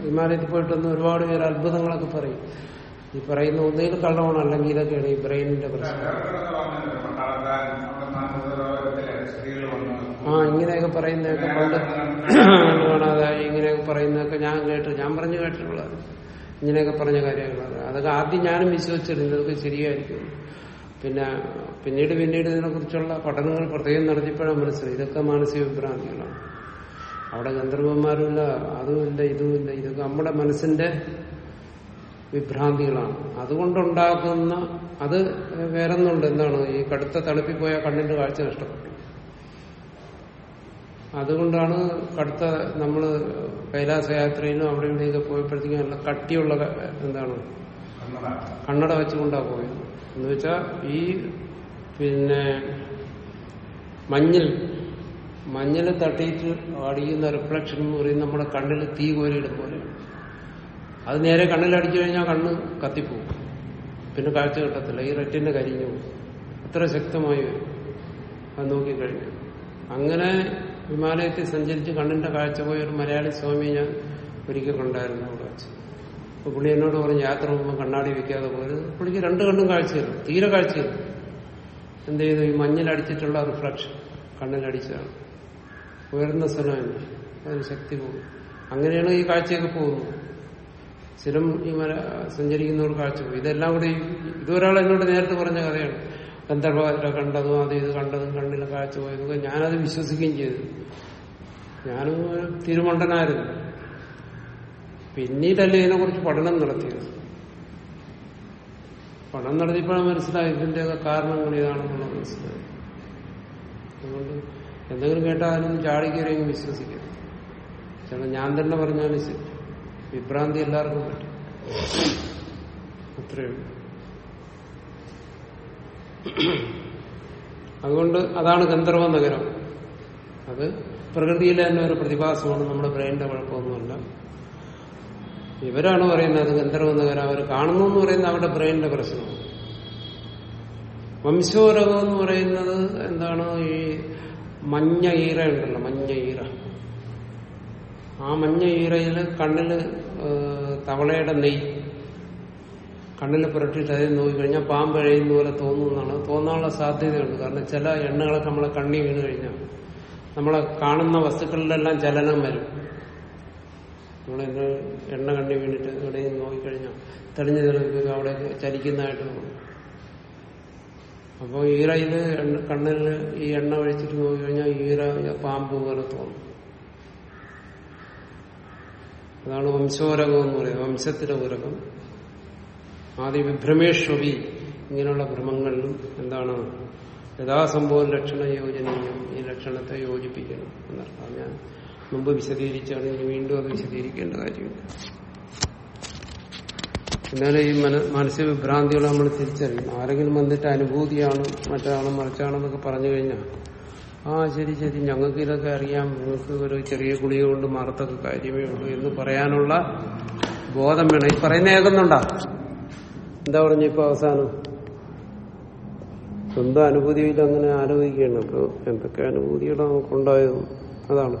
S1: ഹിമാലയത്തിൽ പോയിട്ടൊന്ന് ഒരുപാട് പേര് അത്ഭുതങ്ങളൊക്കെ പറയും. ഈ പറയുന്ന ഒന്നുകിൽ കള്ളമാണ് അല്ലെങ്കിൽ ഇതൊക്കെയാണ് ഈ ബ്രെയിനിന്റെ പ്രശ്നം. ആ ഇങ്ങനെയൊക്കെ പറയുന്നതൊക്കെ പണ്ട് ഇങ്ങനെയൊക്കെ പറയുന്നതൊക്കെ ഞാൻ കേട്ടു ഞാൻ പറഞ്ഞു കേട്ടിട്ടുള്ളത് ഇങ്ങനെയൊക്കെ പറഞ്ഞ കാര്യങ്ങളാണ്. അതൊക്കെ ആദ്യം ഞാനും വിശ്വസിച്ചിരുന്നു ഇതൊക്കെ ശരിയായിരിക്കും. പിന്നെ പിന്നീട് പിന്നീട് ഇതിനെക്കുറിച്ചുള്ള പഠനങ്ങൾ പ്രത്യേകം നടത്തിയപ്പോഴാണ് മനസ്സിലായി ഇതൊക്കെ മാനസിക വിഭ്രാന്തികളാണ്. അവിടെ ഗന്ധർവന്മാരുമില്ല അതുമില്ല ഇതുമില്ല. ഇതൊക്കെ നമ്മുടെ മനസ്സിന്റെ വിഭ്രാന്തികളാണ്. അതുകൊണ്ടുണ്ടാക്കുന്ന അത് വേറൊന്നുണ്ട്. എന്താണ്? ഈ കടുത്ത തണുപ്പിൽ പോയ കണ്ണിന്റെ കാഴ്ച നഷ്ടപ്പെട്ടു. അതുകൊണ്ടാണ് കടുത്ത നമ്മൾ കൈലാസയാത്രയിലും അവിടെ ഇവിടെയൊക്കെ പോയപ്പോഴത്തേക്കും നല്ല കട്ടിയുള്ള എന്താണ്?
S2: കണ്ണട
S1: വെച്ചുകൊണ്ടാണ് പോയത്. എന്ന് വെച്ചാൽ ഈ പിന്നെ മഞ്ഞിൽ മഞ്ഞിൽ തട്ടിയിട്ട് അടിക്കുന്ന റിഫ്ലക്ഷൻ എന്ന് പറയുന്നത് നമ്മുടെ കണ്ണിൽ തീ കോരിയിടും പോലെയാണ് അത് നേരെ കണ്ണിലടിച്ചു കഴിഞ്ഞാൽ കണ്ണ് കത്തിപ്പോവും. പിന്നെ കാഴ്ച കിട്ടത്തില്ല. ഈ റെറ്റിന്റെ കരിഞ്ഞു പോകും. അത്ര ശക്തമായി വരും അത് നോക്കിക്കഴിഞ്ഞു അങ്ങനെ ഹിമാലയത്തിൽ സഞ്ചരിച്ച് കണ്ണിന്റെ കാഴ്ച പോയ ഒരു മലയാളി സ്വാമി ഞാൻ ഒരിക്കൽ കണ്ടായിരുന്നു അവിടെ വെച്ച്. അപ്പൊ പുള്ളി എന്നോട് പറഞ്ഞു യാത്ര പോകുമ്പോൾ കണ്ണാടി വെക്കാതെ പോയത് പുള്ളിക്ക് രണ്ട് കണ്ണും കാഴ്ചയില്ല തീരെ കാഴ്ചയില്ല. എന്ത് ചെയ്തു? ഈ മഞ്ഞിലടിച്ചിട്ടുള്ള റിഫ്ലക്ഷൻ കണ്ണിലടിച്ചതാണ്. ഉയർന്ന സ്ഥലമല്ല അതിന് ശക്തി പോകും. അങ്ങനെയാണ് ഈ കാഴ്ചയൊക്കെ പോകുന്നത്. സ്ഥിരം ഈ മല സഞ്ചരിക്കുന്നവർ കാഴ്ച പോകും. ഇതെല്ലാം കൂടി ഇതൊരാൾ എന്നോട് നേരത്തെ പറഞ്ഞ കഥയാണ്. ഗന്ധർവ കണ്ടതും അത് ഇത് കണ്ടതും കണ്ണിലെ കാഴ്ച പോയതൊക്കെ ഞാനത് വിശ്വസിക്കുകയും ചെയ്തു. ഞാനും ഒരു തിരുമണ്ടനായിരുന്നു. പിന്നീടല്ലേ ഇതിനെക്കുറിച്ച് പഠനം നടത്തിയത്? പഠനം നടത്തിയപ്പോഴാണ് മനസ്സിലായി ഇതിന്റെയൊക്കെ കാരണങ്ങൾ ഇതാണെന്നുള്ളത് മനസ്സിലായി അതുകൊണ്ട് എന്തെങ്കിലും കേട്ടാലും ചാടിക്കയറിയെങ്കിൽ വിശ്വസിക്കരുത് ചില ഞാൻ തന്നെ പറഞ്ഞാലും ശരി. വിഭ്രാന്തി എല്ലാവർക്കും പറ്റും. അത്രയേ ഉള്ളൂ. അതുകൊണ്ട് അതാണ് ഗന്ധർവ നഗരം. അത് പ്രകൃതിയിലെ തന്നെ ഒരു പ്രതിഭാസമാണ്. നമ്മുടെ ബ്രെയിനിന്റെ കുഴപ്പമൊന്നുമല്ല. ഇവരാണ് പറയുന്നത് ഗന്ധർവ നഗരം. അവർ കാണുന്നു എന്ന് പറയുന്നത് അവരുടെ ബ്രെയിനിന്റെ പ്രശ്നമാണ്. വംശോരകം എന്ന് പറയുന്നത് എന്താണ് ഈ മഞ്ഞ ഈറ ഉണ്ടല്ലോ മഞ്ഞ ഈറ. ആ മഞ്ഞ ഈറയിൽ കണ്ണിൽ തവളയുടെ നെയ്. കണ്ണിൽ പുരട്ടിയിട്ട് അതിൽ നോക്കിക്കഴിഞ്ഞാൽ പാമ്പ് കഴിയുന്ന പോലെ തോന്നുന്നതാണ്. തോന്നാനുള്ള സാധ്യതയുണ്ട്. കാരണം ചില എണ്ണകളൊക്കെ നമ്മളെ കണ്ണി വീണ് കഴിഞ്ഞാൽ നമ്മളെ കാണുന്ന വസ്തുക്കളിലെല്ലാം ചലനം വരും. നമ്മൾ എണ്ണ കണ്ണി വീണിട്ട് എവിടെയും നോക്കിക്കഴിഞ്ഞാൽ തെളിഞ്ഞു തെളിഞ്ഞ് അവിടെ ചലിക്കുന്നതായിട്ട് തോന്നും. അപ്പോൾ ഈറയിൽ കണ്ണിൽ ഈ എണ്ണ ഒഴിച്ചിട്ട് നോക്കിക്കഴിഞ്ഞാൽ ഈറ പാമ്പ് പോലെ തോന്നും. അതാണ് വംശോരകം എന്ന് പറയുന്നത്. വംശത്തിലെ ഉരകം. ആദ്യ വിഭ്രമേഷ്വപി ഇങ്ങനെയുള്ള ഭ്രമങ്ങളിലും എന്താണ് യഥാസംഭവം ലക്ഷണ യോജനയും. ഈ ലക്ഷണത്തെ യോജിപ്പിക്കണം എന്നർത്ഥം. ഞാൻ മുമ്പ് വിശദീകരിച്ചാണ്. ഇനി വീണ്ടും അത് വിശദീകരിക്കേണ്ട കാര്യമില്ല. എന്നാലും ഈ മന മാനസിക വിഭ്രാന്തികൾ നമ്മൾ തിരിച്ചറിയും. ആരെങ്കിലും വന്നിട്ട് അനുഭൂതിയാണ് മറ്റാണ് മറിച്ചാണെന്നൊക്കെ പറഞ്ഞു കഴിഞ്ഞാൽ ആ ശരി ശരി ഞങ്ങൾക്ക് ഇതൊക്കെ അറിയാം. നിങ്ങൾക്ക് ഒരു ചെറിയ ഗുളിക കൊണ്ട് മാറത്തൊക്കെ കാര്യമേ ഉള്ളൂ എന്ന് പറയാനുള്ള ബോധം വേണം. ഈ പറയുന്ന ഏകുന്നുണ്ടാ എന്താ പറഞ്ഞു ഇപ്പൊ അവസാനം? സ്വന്തം അനുഭൂതിയിൽ അങ്ങനെ ആലോചിക്കുകയാണ് അപ്പൊ എന്തൊക്കെ അനുഭൂതികളാണ് നമുക്കുണ്ടായതും അതാണ്.